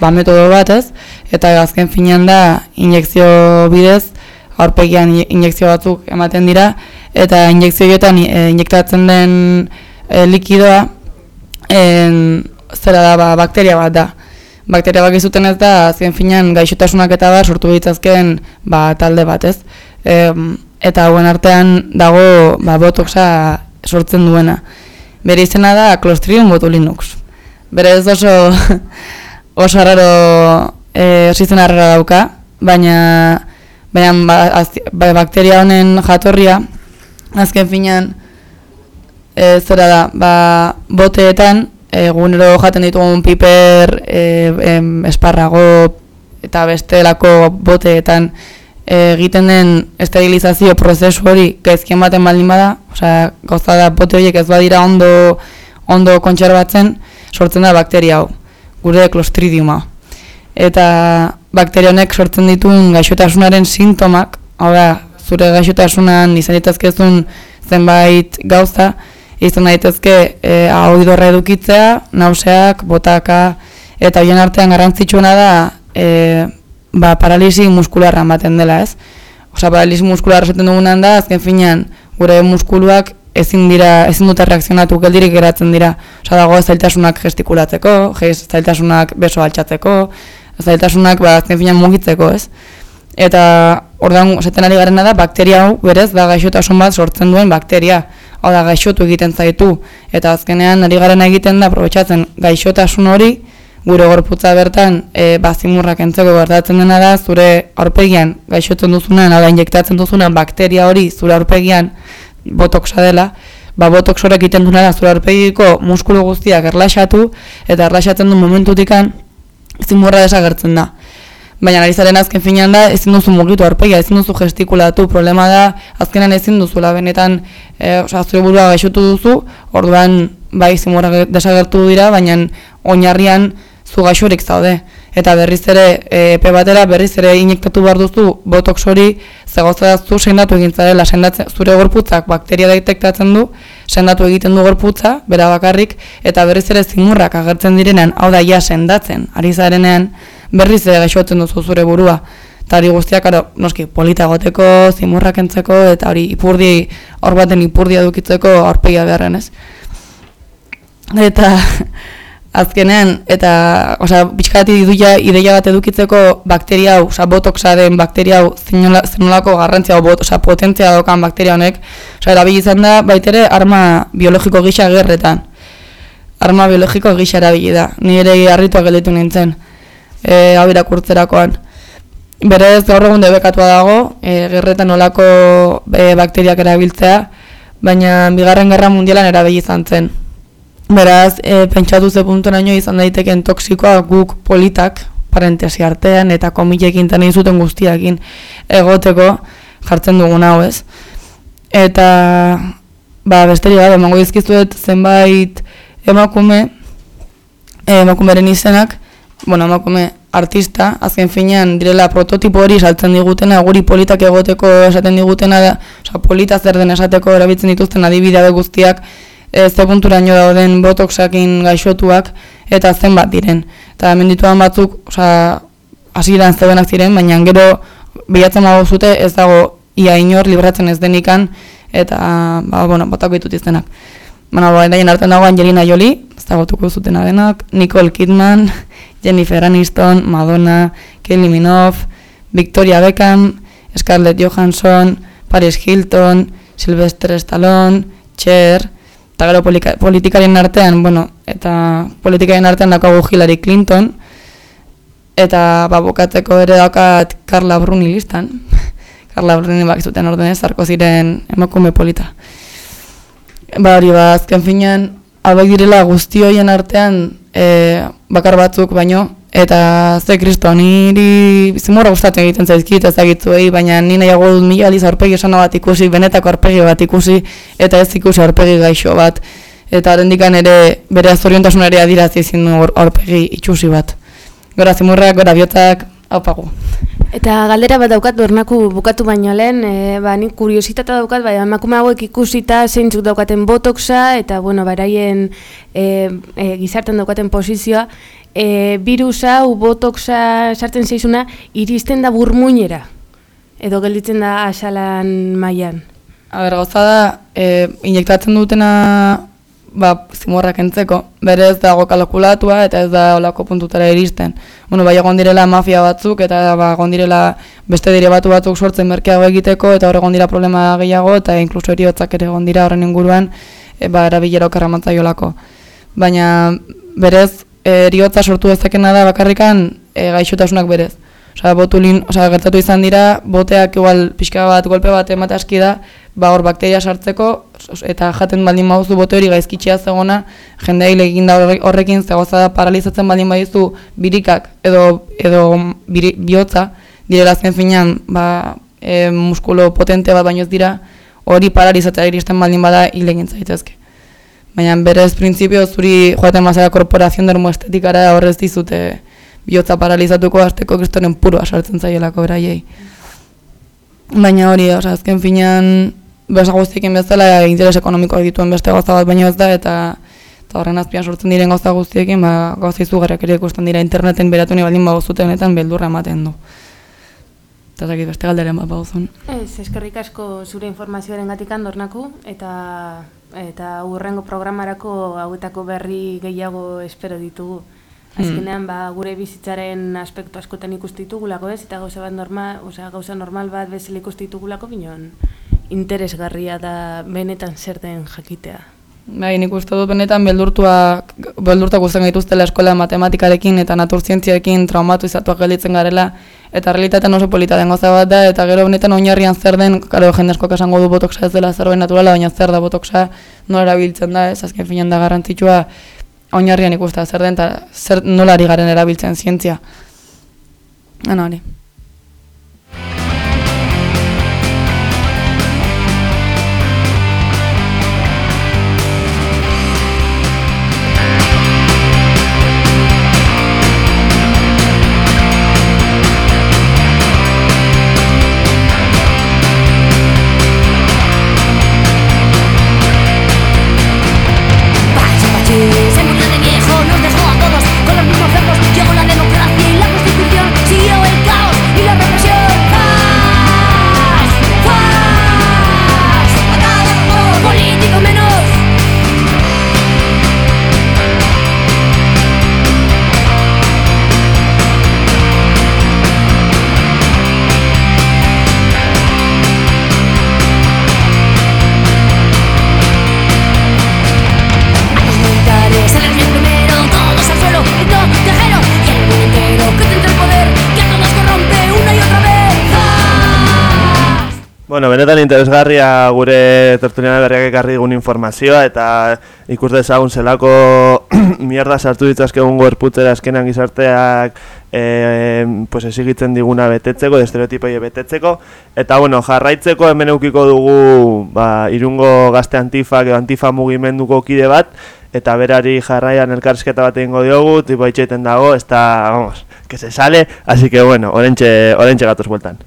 F: ba metodo bat ez? Eta azken finean da injekzio bidez aurpegian injekzio batzuk ematen dira. Eta injekzio hietan e, injektatzen den e, likidoa en, zera da ba, bakteria bat da. Bakteria bat izuten ez da azken finean gaixotasunak eta bat sortu ditzazken ba, talde bat ez? E, eta hauen artean dago ba, botoxa sortzen duena bere izena da Clostridium botulinux. Bere ez oso oso arraro e, oso dauka, baina baina ba, ba, bakteria honen jatorria azken finean e, zera da, ba, boteetan egunero jaten ditugun piper e, esparrago eta bestelako boteetan egiten den esterilizazio prozesu hori gaizkien baten baldin bada, osea, gauza da bote horiek ez badira ondo ondo kontserbatzen, sortzen da bakteria hau, gure clostridiuma. Eta bakteria honek sortzen dituen gaixotasunaren sintomak, hau da, zure gaixotasunan izan ditazkezun zenbait gauza, izan daitezke e, hau idorra edukitzea, nauseak, botaka, eta hoien artean garrantzitsuena da, e, ba, paralisi muskularra ematen dela, ez? Osa, paralisi muskularra esaten dugunan da, azken finean, gure muskuluak ezin dira, ezin dute reakzionatu geldirik geratzen dira. Osa, dago zailtasunak gestikulatzeko, zailtasunak beso altxatzeko, zailtasunak, ba, azken finean mugitzeko, ez? Eta, ordan, esaten ari garena da, bakteria hau, berez, da gaixotasun bat sortzen duen bakteria. Hau da, gaixotu egiten zaitu. Eta azkenean, ari garena egiten da, aprobetsatzen gaixotasun hori, gure gorputza bertan e, bazimurrak entzeko gertatzen dena da zure aurpegian gaixotzen duzunan, ala injektatzen duzunan bakteria hori zure aurpegian botoxa dela, ba botox horrek egiten duena da zure aurpegiko muskulu guztiak erlaxatu eta erlaxatzen du momentutikan zimurra desagertzen da. Baina narizaren azken finean da, ezin duzu mugitu aurpegia, ezin duzu gestikulatu, problema da, azkenan ezin duzula, benetan, e, oza, zure burua gaixotu duzu, orduan, bai, zimurra desagertu dira, baina oinarrian zu gaixorik zaude. Eta berriz ere, e, epe batera, berriz ere inektatu behar duzu botox hori, zegoza da zu sendatu egin zarela, sendatzen, zure gorputzak bakteria detektatzen du, sendatu egiten du gorputza, bera bakarrik, eta berriz ere zimurrak agertzen direnean, hau da ja sendatzen, ari zarenean, berriz ere gaixotzen duzu zure burua. Eta hori guztiak, aro, noski, polita goteko, zimurrak entzeko, eta hori ipurdi, hor baten ipurdia dukitzeko, aurpegia beharren ez. Eta, azkenean eta osea pizkati iduia ideia bat edukitzeko bakteria hau, osea botoxa den bakteria hau zenolako garrantzia hau, osea potentzia daukan bakteria honek, osea erabili izan da baitere arma biologiko gisa gerretan. Arma biologiko gisa erabili da. Ni ere harritua gelditu nintzen. Eh, hau irakurtzerakoan. Berez gaur egun debekatua dago, e, gerretan olako e, bakteriak erabiltzea, baina bigarren gerra mundialan erabili izan zen. Beraz, e, pentsatu ze puntu naino izan daiteken toksikoa guk politak, parentesi artean, eta komilekin eta nahi zuten guztiakin egoteko jartzen dugun hau ez. Eta, ba, besteri bat, emango izkizuet zenbait emakume, emakumeren izenak, bueno, emakume artista, azken finean direla prototipo hori saltzen digutena, guri politak egoteko esaten digutena, oza, polita zer den esateko erabiltzen dituzten adibidea guztiak, e, ze punturaino dauden botoxakin gaixotuak, eta zenbat diren. Eta hemen dituan batzuk, oza, hasieran zeudenak ziren, baina gero bilatzen mago zute ez dago ia inor libratzen ez denikan, eta, ba, bueno, botako ditut iztenak. Baina, ba, daien artean dago Angelina Jolie, ez dago zutena denak, Nicole Kidman, Jennifer Aniston, Madonna, Kelly Minogue, Victoria Beckham, Scarlett Johansson, Paris Hilton, Sylvester Stallone, Cher, eta gero politikarien artean, bueno, eta politikarien artean dakagu Hillary Clinton, eta babokatzeko ere daukat Carla Bruni listan. Carla Bruni bak zuten ordenez, zarko ziren emakume polita. Ba hori, ba, azken finean, hauek direla guzti hoien artean e, bakar batzuk baino, eta ze kristo, niri zimurra gustatzen egiten zaizkit ezagitzuei, baina ni nahiago dut mila aliz aurpegi esan bat ikusi, benetako aurpegi bat ikusi, eta ez ikusi aurpegi gaixo bat. Eta horrendikan ere bere azoriontasun ere adirazi izin aurpegi itxusi bat. Gora zimurrak, gora biotak, haupago.
B: Eta galdera bat daukat bernaku bukatu baino lehen, e, ba, nik kuriositata daukat, bai, emakume hauek ikusita zeintzuk daukaten botoxa, eta, bueno, baraien e, e, gizarten daukaten posizioa, e, virusa, u botoxa sartzen zeizuna, iristen da burmuinera, edo gelditzen da asalan mailan.
F: A ber, gauza da, e, injektatzen dutena ba, zimorrak entzeko, bere ez dago kalkulatua eta ez da olako puntutara iristen. Bueno, bai egon direla mafia batzuk eta ba, egon direla beste dire batu batzuk sortzen merkeago egiteko eta hor egon dira problema gehiago eta inkluso eriotzak ere egon dira horren inguruan e, ba, erabilera okarra matzaiolako. Baina berez eriotza sortu dezakena da bakarrikan e, gaixotasunak berez. Osa, botulin, osa, gertatu izan dira, boteak igual pixka bat, golpe bat emate aski da, ba hor bakteria sartzeko eta jaten baldin baduzu bote hori gaizkitxea zegona jendea hile egin da horrekin zegoza da paralizatzen baldin badizu birikak edo edo biri, bihotza direla zen finean ba, e, muskulo potente bat baino ez dira hori paralizatzea iristen baldin bada hile egin zaitezke baina berez printzipio zuri joaten mazera korporazion dermo estetikara horrez dizute bihotza paralizatuko azteko kristoren puro sartzen zaielako beraiei. Baina hori, oza, azken finean, besa guztiekin bezala interes ekonomikoak dituen beste gauza bat baino ez da eta eta horren azpian sortzen diren gauza guztiekin ba gauza izugarriak ere ikusten dira interneten beratu ni baldin bagozuten honetan beldurra ematen du. Eta zaki beste galderen bat bauzun.
B: Ez, eskerrik asko zure informazioaren gatik andornaku eta eta urrengo programarako hauetako berri gehiago espero ditugu. Hmm. Azkenean, ba, gure bizitzaren aspektu askotan ikustitugulako ez, eta gauza bat normal, osea, gauza normal bat bezala ikustitugulako bineon interesgarria da benetan zer den jakitea.
F: Bai, nik uste dut benetan beldurtua, beldurta guztien gaituztela eskola matematikarekin eta naturzientziarekin traumatu izatuak gelditzen garela, eta realitatean oso polita den goza bat da, eta gero benetan oinarrian zer den, karo jendezko esango du botoksa ez dela zerbait naturala, baina zer da botoksa nola erabiltzen da, ez azken finan da garrantzitsua oinarrian ikusta zer den, eta zer nola ari garen erabiltzen zientzia. Ano, hori.
C: Interesgarria gure tertuliana berriak ekarri dugun informazioa eta ikus dezagun zelako mierda sartu ditzazke egun gorputzera azkenan gizarteak e, pues esigitzen diguna betetzeko, de estereotipoi betetzeko eta bueno, jarraitzeko hemen eukiko dugu ba, irungo gazte antifa, antifa mugimenduko kide bat eta berari jarraian elkarrizketa bat egingo diogu, tipo itxeiten dago, ez da, vamos, que se sale, así que bueno, orentxe, orentxe gatoz bueltan.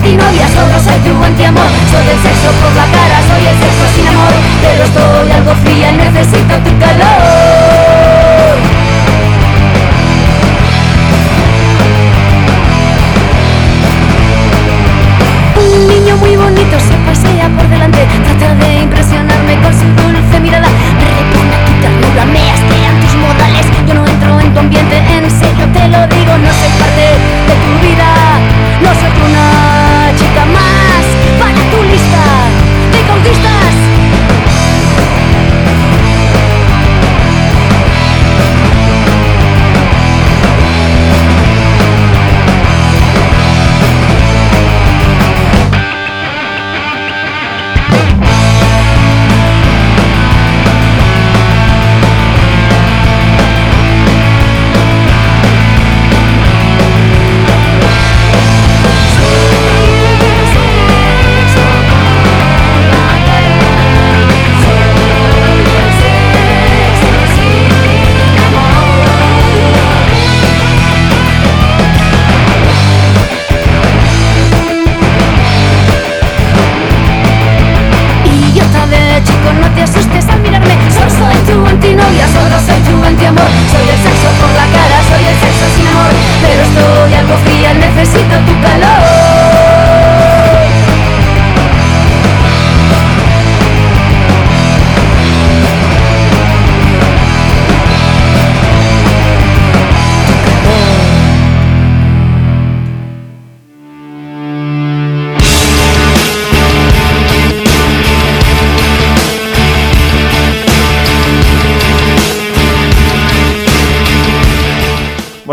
G: Antinovia, solo soy tu antiamor Soy el sexo por la cara, soy el sexo sin amor. Pero estoy algo fría y necesito tu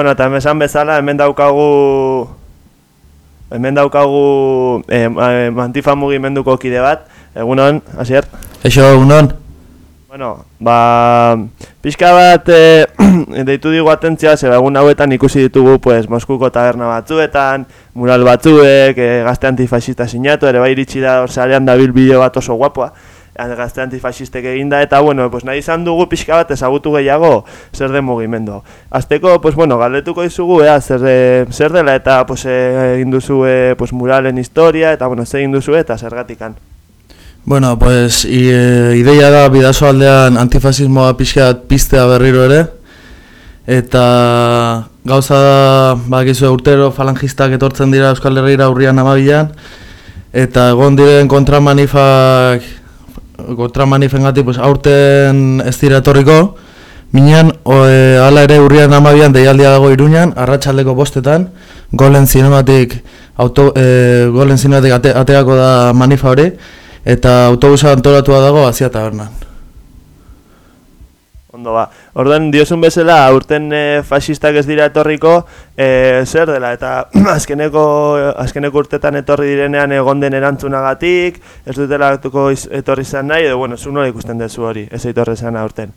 C: Bueno, eta esan bezala, hemen daukagu... Hemen daukagu eh, eh, Mantifa mugimenduko kide bat, egunon, hasier?
H: Eixo, unon?
C: Bueno, ba, pixka bat e, deitu digu atentzia, zer egun hauetan ikusi ditugu pues, Moskuko taberna batzuetan, mural batzuek, e, gazte antifasista sinatu, ere bai iritsi da orzarean dabil bideo bat oso guapoa, gazte antifasistek eginda, eta bueno, pues, nahi izan dugu pixka bat ezagutu gehiago zer den mugimendu. Azteko, pues, bueno, galdetuko dizugu, ea, zer, de, zer dela eta pues, e, egin duzu e, pues, muralen historia, eta bueno, zer egin duzu eta zergatikan.
H: Bueno, pues i, e, ideia da bidazo aldean antifasismoa pixkat piztea berriro ere eta gauza da bakizu urtero falangistak etortzen dira Euskal Herriera urrian amabilan eta egon diren kontramanifak kontramanifen pues, aurten ez dira etorriko. Minean, e, ala ere urrian amabian deialdia dago iruñan, arratsaldeko bostetan, golen zinematik, auto, e, golen zinematik ate, ateako da manifa hori, eta autobusa antolatua dago Azia Tabernan.
C: Ondo ba, orduan diozun bezala aurten e, fasistak ez dira etorriko e, zer dela? Eta azkeneko, azkeneko urtetan etorri direnean egon den erantzunagatik ez dutela hartuko etorri izan nahi edo bueno, zu nola ikusten duzu hori, ez etorri izan aurten?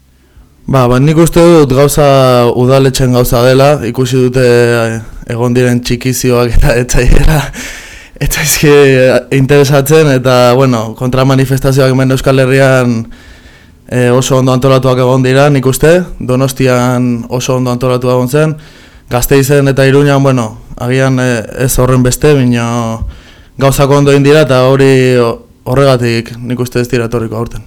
H: Ba, ba, nik uste dut gauza udaletxen gauza dela, ikusi dute eh, egon diren txikizioak eta etzaiera etzaizki interesatzen. Eta, bueno, kontramanifestazioak hemen Euskal Herrian eh, oso ondo antolatuak egon dira, nik uste, Donostian oso ondo antolatu egon zen, Gasteizen eta Iruñan, bueno, agian eh, ez horren beste, baina gauzak ondo egin dira eta hori horregatik nik uste ez dira etorriko aurten.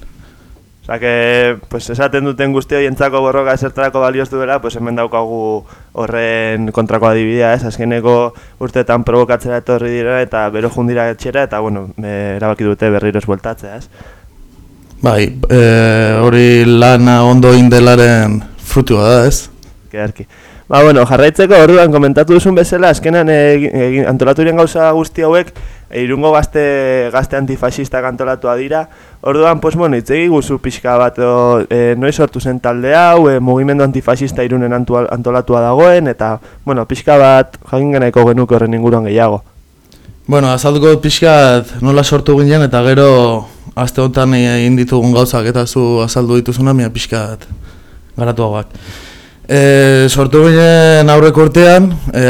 C: Osa, que, pues, esaten duten guzti horientzako borroka esertarako balioz duela, pues, hemen daukagu horren kontrako adibidea, ez? Azkeneko urteetan provokatzera etorri dira eta bero jundira etxera, eta, bueno, me, erabaki dute berriro esbueltatzea, ez?
H: Bai, e, hori lana ondo indelaren frutua da, ez?
C: Kedarki. Ba, bueno, jarraitzeko orduan komentatu duzun bezala, azkenan e, e, antolatu gauza guzti hauek, e, irungo gazte, gazte antifasistak antolatua dira, orduan, pues, bueno, itzegi guzu pixka bat, o, e, noi sortu zen talde hau, e, mugimendu antifasista irunen antolatua dagoen, eta, bueno, pixka bat, jagin genaiko genuke horren inguruan gehiago.
H: Bueno, azalduko pixkat nola sortu ginen, eta gero, aste honetan egin ditugun gauzak, eta zu azaldu dituzuna, mia pixkat garatuagoak. E, sortu ginen aurreko urtean, e,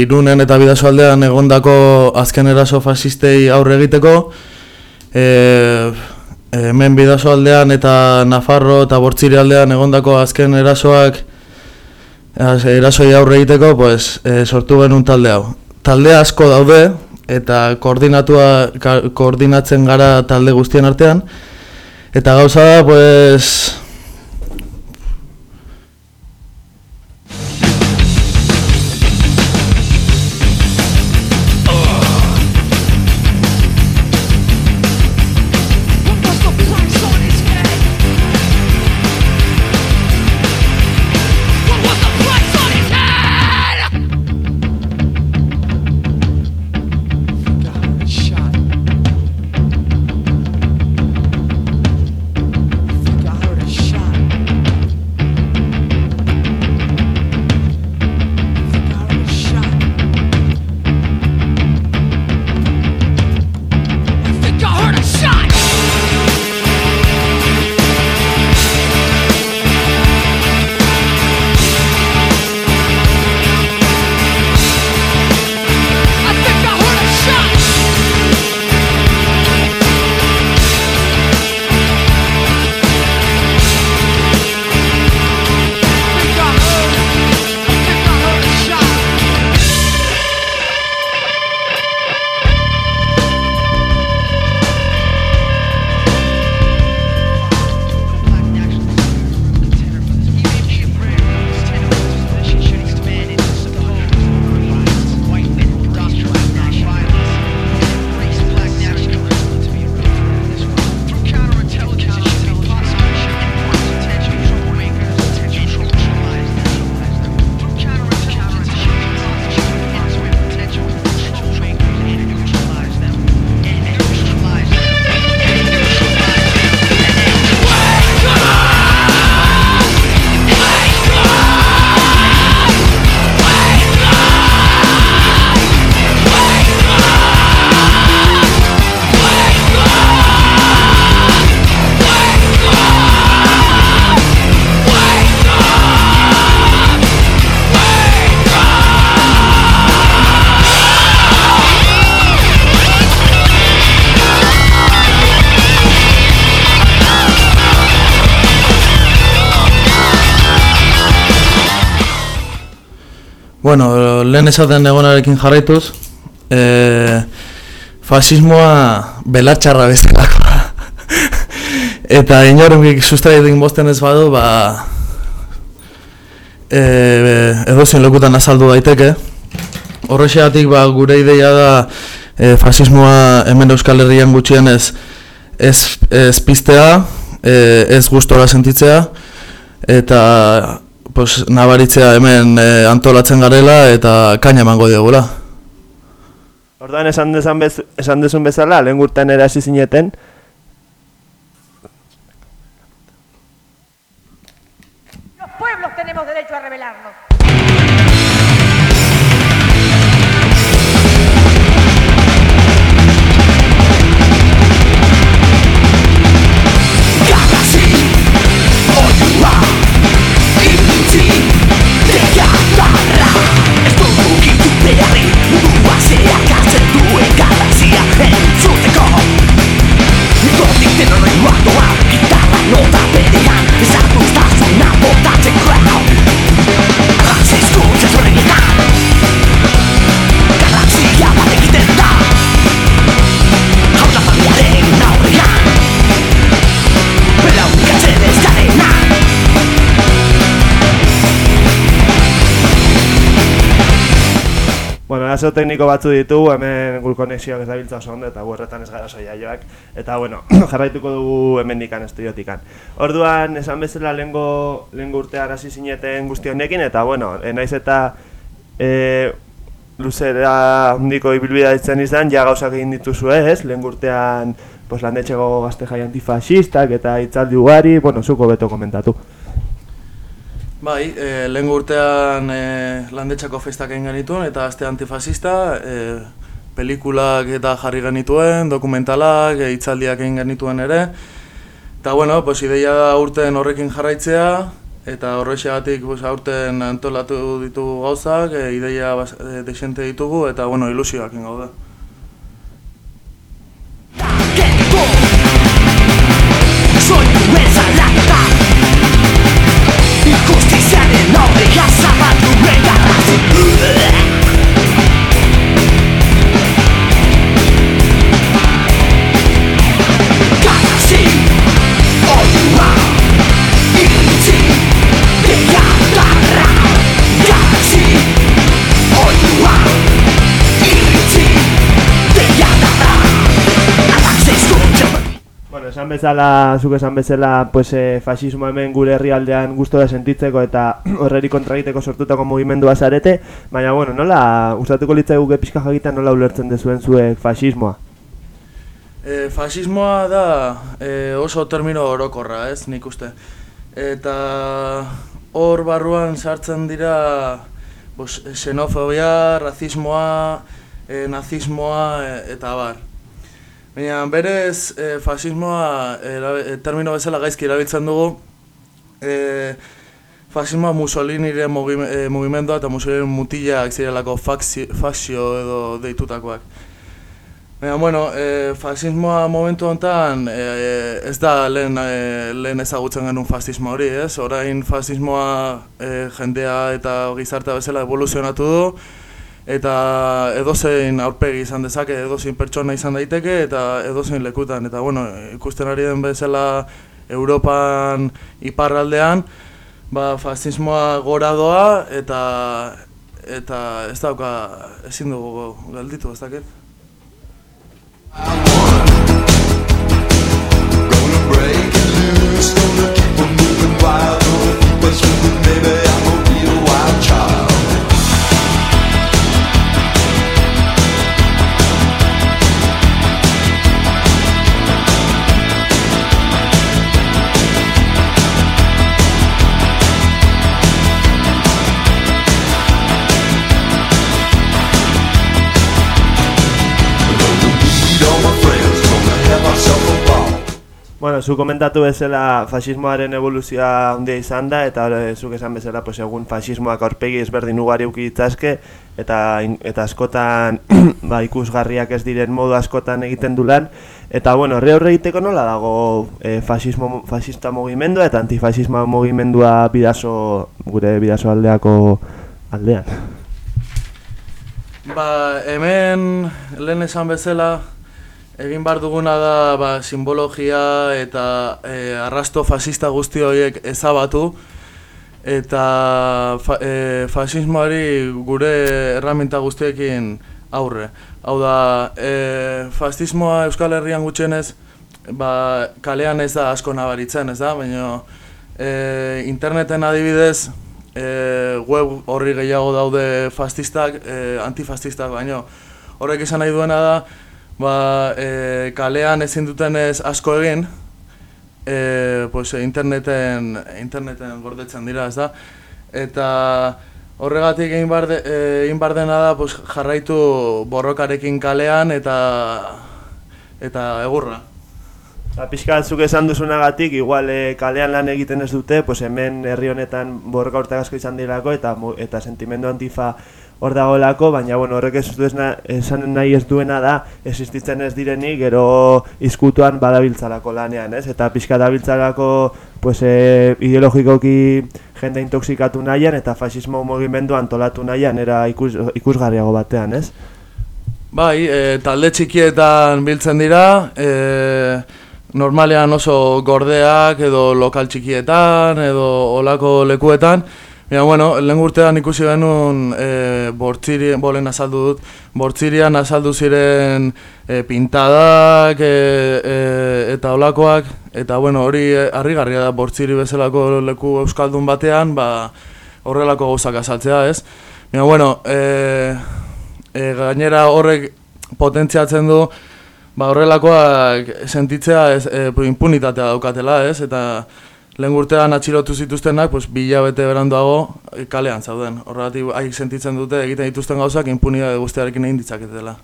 H: irunen eta bidazo aldean egondako azken eraso fasistei aurre egiteko, e, hemen bidazo aldean eta Nafarro eta Bortziri aldean egondako azken erasoak erasoi aurre egiteko, pues, e, sortu genuen talde hau. Talde asko daude eta koordinatua, koordinatzen gara talde guztien artean, eta gauza da, pues, lehen esaten egonarekin jarraituz, e, fasismoa belatxarra bezalako. Eta inoren sustraietik bosten ez badu, ba, e, edozen lokutan azaldu daiteke. Horrexeatik ba, gure ideia da e, fasismoa hemen Euskal Herrian gutxien ez, ez, ez piztea, ez gustora sentitzea, eta pues, nabaritzea hemen e, antolatzen garela eta kaina emango diogula.
C: Orduan esan dezan bez, esan dezun bezala, lehen gurtan erasi zineten. Arazo tekniko batzu ditugu, hemen gul konexioak ez dabiltza oso ondo eta gu horretan ez gara soia joak. Eta bueno, jarraituko dugu hemendikan estudiotikan. Orduan, esan bezala lehengo, lehengo urtean hasi zineten guzti honekin, eta bueno, e, naiz eta e, luzera handiko ibilbida ditzen izan, ja gauzak egin dituzu ez, lehen urtean pues, landetxego gazte jai antifasistak eta hitzaldi ugari, bueno, zuko beto komentatu.
H: Bai, e, lehen urtean e, landetxako festak egin genituen eta azte antifasista, e, pelikulak eta jarri genituen, dokumentalak, e, hitzaldiak egin genituen ere. Eta bueno, pues, ideia da urten horrekin jarraitzea, eta horrexegatik pues, aurten antolatu ditugu gauzak, e, ideia e, desente ditugu eta bueno, ilusioak gaude.
I: Soy
C: esan bezala, zuk esan bezala, pues, e, fasismo hemen gure herrialdean gustora sentitzeko eta horreri kontragiteko sortutako mugimendua zarete, baina, bueno, nola, gustatuko litzai guke pixka jagitan nola ulertzen dezuen zuek fasismoa?
H: E, fasismoa da e, oso termino orokorra, ez, nik uste. Eta hor barruan sartzen dira bos, xenofobia, razismoa, e, nazismoa e, eta bar. Baina berez e, fasismoa erabe, termino bezala gaizki erabiltzen dugu e, fasismoa Mussoliniren mugi, e, mugimendua eta Mussoliniren mutilak zirelako fascio edo deitutakoak. Baina, bueno, e, fasismoa momentu honetan e, ez da lehen, e, lehen ezagutzen genuen fasismo hori, ez? Orain fasismoa e, jendea eta gizartea bezala evoluzionatu du, eta edozein aurpegi izan dezake, edozein pertsona izan daiteke, eta edozein lekutan. Eta, bueno, ikusten ari den bezala Europan iparraldean, ba, fasismoa gora doa, eta, eta ez dauka ezin dugu galditu, ez dakit.
C: Bueno, zu komentatu bezala fasismoaren evoluzioa handia izan da eta e, zuk esan bezala pues, egun fasismoak aurpegi ezberdin ugari uki ditzazke eta, eta askotan ba, ikusgarriak ez diren modu askotan egiten du lan. Eta bueno, horre horre egiteko nola dago e, fasismo, fasista mugimendua eta antifasismo mugimendua bidazo, gure bidazo aldeako aldean?
H: Ba, hemen lehen esan bezala Egin bar duguna da ba, simbologia eta e, arrasto fasista guzti horiek ezabatu eta fa, e, fasismoari gure erraminta guztiekin aurre. Hau da, e, fasismoa Euskal Herrian gutxienez ba, kalean ez da asko nabaritzen, ez da? Baina e, interneten adibidez e, web horri gehiago daude fascistak, e, antifascistak, baina horrek esan nahi duena da ba, e, kalean ezin duten ez asko egin, e, pues, interneten, interneten gordetzen dira, ez da? Eta horregatik egin bar, de, e, egin bar dena da pues, jarraitu borrokarekin kalean eta eta egurra.
C: Ba, pixka batzuk esan duzunagatik, igual e, kalean lan egiten ez dute, pues hemen herri honetan borroka urte asko izan dirako eta eta sentimendu antifa hor dagoelako, baina bueno, horrek ez duena, esan nahi ez duena da existitzen ez direnik gero izkutuan badabiltzalako lanean, ez? Eta pixka dabiltzalako pues, e, ideologikoki jende intoxikatu nahian eta fasismo mugimendu antolatu nahian era ikus, ikusgarriago batean, ez?
H: Bai, e, talde txikietan biltzen dira, e, normalean oso gordeak edo lokal txikietan edo olako lekuetan, Ja, bueno, lehen urtean ikusi genuen e, bortziri, bolen azaldu dut, bortzirian azaldu ziren e, pintadak e, e, eta olakoak, eta bueno, hori harrigarria da bortziri bezalako leku euskaldun batean, ba, horrelako gauzak azaltzea, ez? Baina, bueno, e, e, gainera horrek potentziatzen du, ba, horrelakoak sentitzea ez, e, impunitatea daukatela, ez? Eta lehen urtean atxilotu zituztenak, pues, bila bete beranduago e, kalean zauden. Horregatik, haik sentitzen dute egiten dituzten gauzak impunitate guztiarekin egin ditzaketela.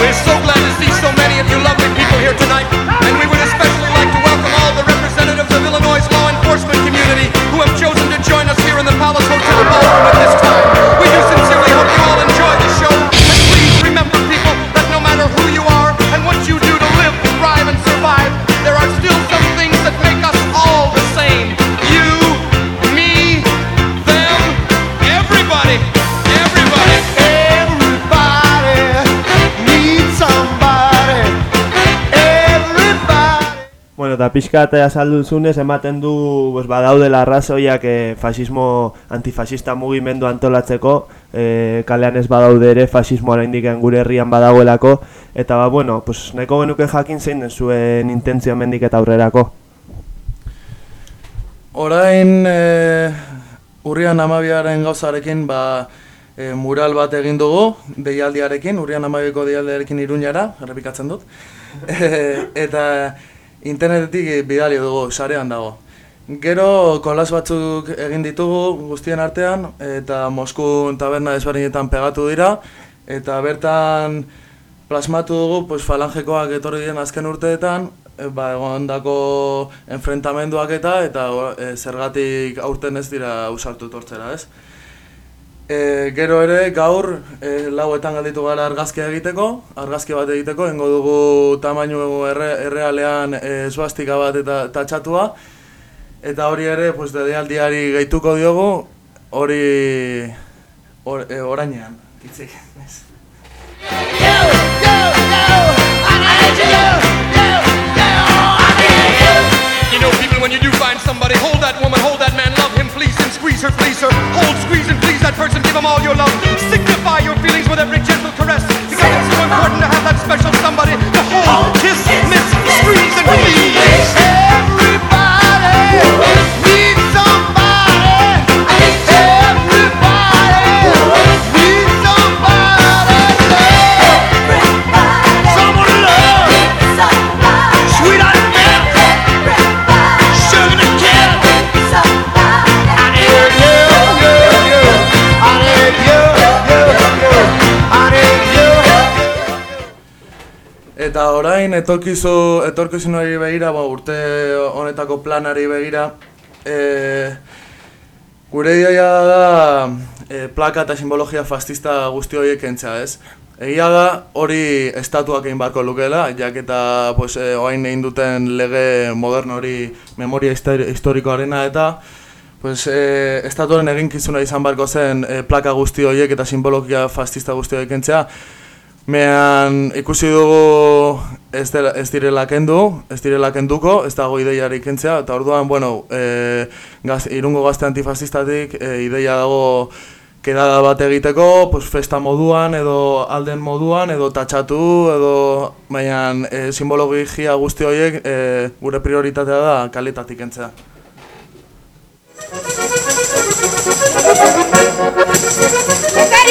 I: We're so glad to see so many of you lovely people here tonight,
C: Bueno, eta pixka eta azaldu zunez, ematen du pues, badaudela arrazoiak eh, fasismo antifasista mugimendu antolatzeko, eh, kalean ez badaude ere fasismoa oraindik gure herrian badagoelako, eta ba, bueno, pues, nahiko genuke jakin zein den zuen intentzio mendik eta aurrerako.
H: Orain e, urrian amabiaren gauzarekin ba, e, mural bat egin dugu, deialdiarekin, urrian amabiko deialdiarekin iruñara, errepikatzen dut. E, eta internetetik bidali dugu, sarean dago. Gero kolas batzuk egin ditugu guztien artean, eta Moskun taberna ezberdinetan pegatu dira, eta bertan plasmatu dugu pues, falangekoak etorri diren azken urteetan, e, ba, egondako enfrentamenduak eta eta e, zergatik aurten ez dira usartu tortzera, ez? E, gero ere, gaur, e, lauetan galditu gara argazkia egiteko, argazki bat egiteko, hengo dugu tamainu erre, errealean e, esbastika bat eta tatxatua, eta hori ere, pues, dedealdiari gehituko diogu, hori or, e, orainean, hitzik, ez?
I: You know, people, when you do find somebody, hold that woman, hold that man, person, give them all your love.
H: Orain etorkizu etorkizunari begira, ba, urte honetako planari begira, e, gure ideia da e, plaka eta simbologia fascista guzti horiek kentzea, ez? Egia da hori estatuak egin barko lukela, jak eta pues, e, oain egin duten lege moderno hori memoria histori- historikoarena eta pues, e, estatuaren eginkizuna izan barko zen e, plaka guzti horiek eta simbologia fascista guzti horiek kentzea, Mean ikusi dugu ez, dela, ez direla kendu, ez direla kenduko, ez dago ideiarik kentzea, eta orduan, bueno, e, gaz, irungo gazte antifasistatik e, ideia dago kedada bat egiteko, pues, festa moduan, edo alden moduan, edo tatxatu, edo baina e, simbologia guzti horiek e, gure prioritatea da kalitatik kentzea.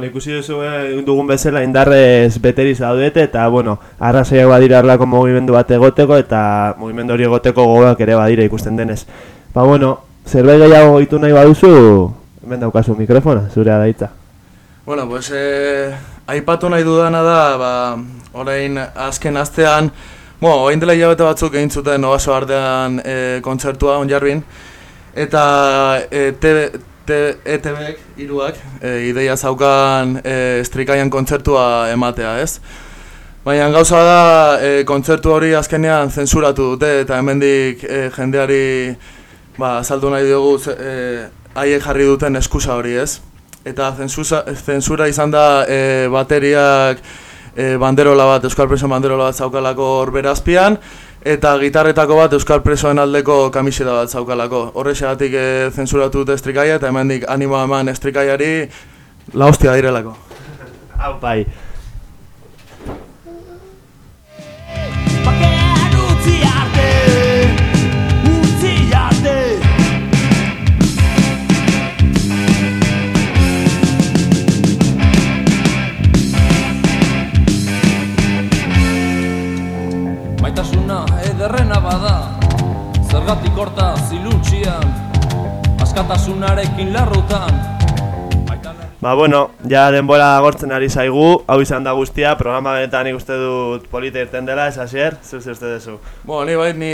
C: bueno, ikusi duzu eh, dugun bezala indarrez beteri zaudete eta, bueno, arrazoiak badira arlako mugimendu bat egoteko eta mugimendu hori egoteko gogoak ere badira ikusten denez. Ba, bueno, zerbait gehiago gitu nahi baduzu, hemen daukazu mikrofona, zurea daitza.
H: Bueno, pues, eh, aipatu nahi dudana da, ba, orain azken astean, bueno, orain dela hilabete batzuk egin zuten oaso artean eh, kontzertua onjarbin, eta TV, ETB-ek, iruak, e, ideia zaukan e, strikaian kontzertua ematea, ez? Baina gauza da, e, kontzertu hori azkenean zensuratu dute eta hemendik e, jendeari ba, saldu nahi dugu e, haiek jarri duten eskusa hori, ez? Eta zensusa, zensura izan da e, bateriak e, banderola bat, Euskal Preso banderola bat zaukalako horberazpian, eta gitarretako bat Euskal Presoen aldeko kamiseta bat zaukalako. Horrexegatik e, zensuratu dute estrikaia eta hemendik animo eman estrikaiari la hostia direlako.
C: Hau bai.
J: Ederrena bada. Zergatik horta zilutxian Askatasunarekin larrutan.
C: Ba, bueno, ja denbora agortzen ari zaigu, hau izan da guztia, programa benetan nik uste dut polita irten dela, ez asier, zu ze uste duzu.
H: Bueno, ni bai, ni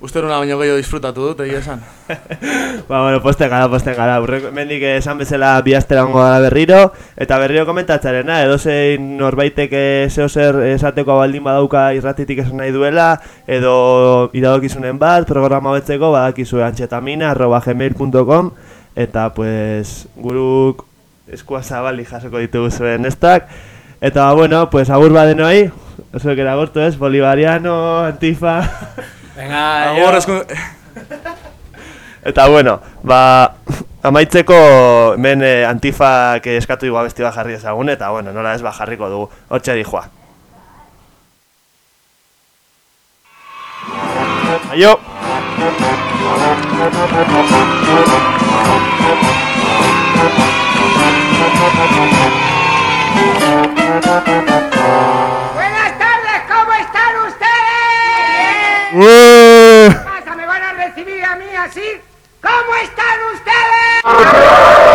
H: uste duna baino gehiago disfrutatu dut, egia esan.
C: ba, bueno, posten gara, posten gara, urreko mendik esan bezala bi astera ongo gara berriro, eta berriro komentatzarena, edo zein norbaitek eh, zeo zer esateko baldin badauka irratitik esan nahi duela, edo iradokizunen bat, programa betzeko, badakizu antxetamina, arroba gmail.com, eta pues, guruk eskua zabali jasoko ditugu zuen nestak. Eta, bueno, pues agur badenoi, oso ekera gortu ez, bolivariano, antifa...
D: Venga,
H: Agur, esku...
C: Eta, bueno, ba, amaitzeko hemen eh, antifak eskatu igua besti bat jarri ezagun, eta, bueno, nola ez ba jarriko dugu, hortxe di joa. Aio!
K: Buenas tardes, ¿cómo están ustedes? ¿cómo están ustedes?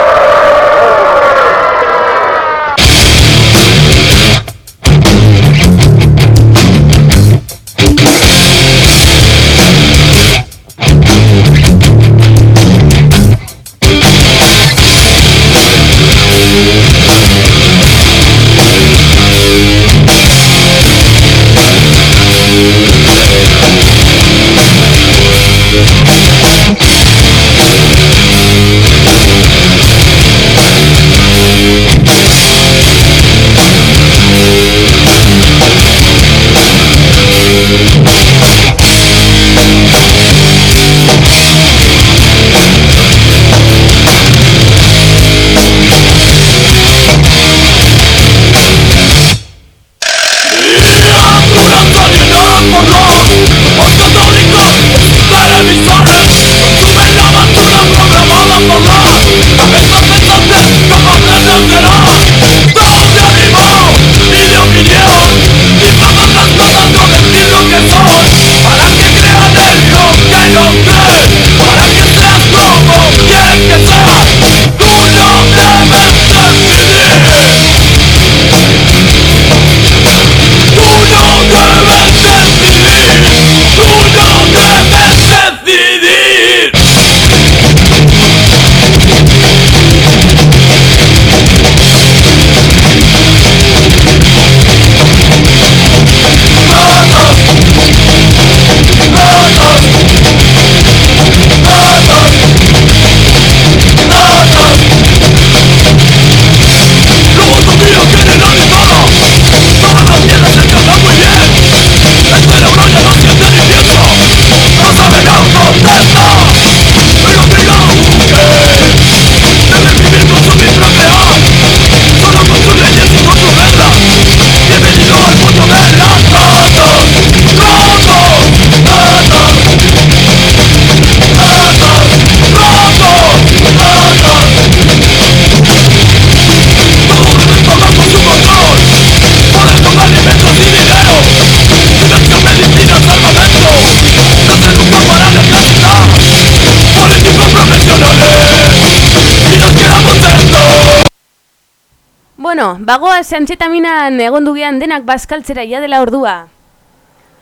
B: Bagoa zantzetaminan egon dugean denak bazkaltzera ja dela ordua.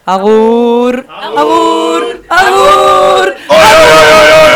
F: Agur! Agur! Agur!
C: Oro,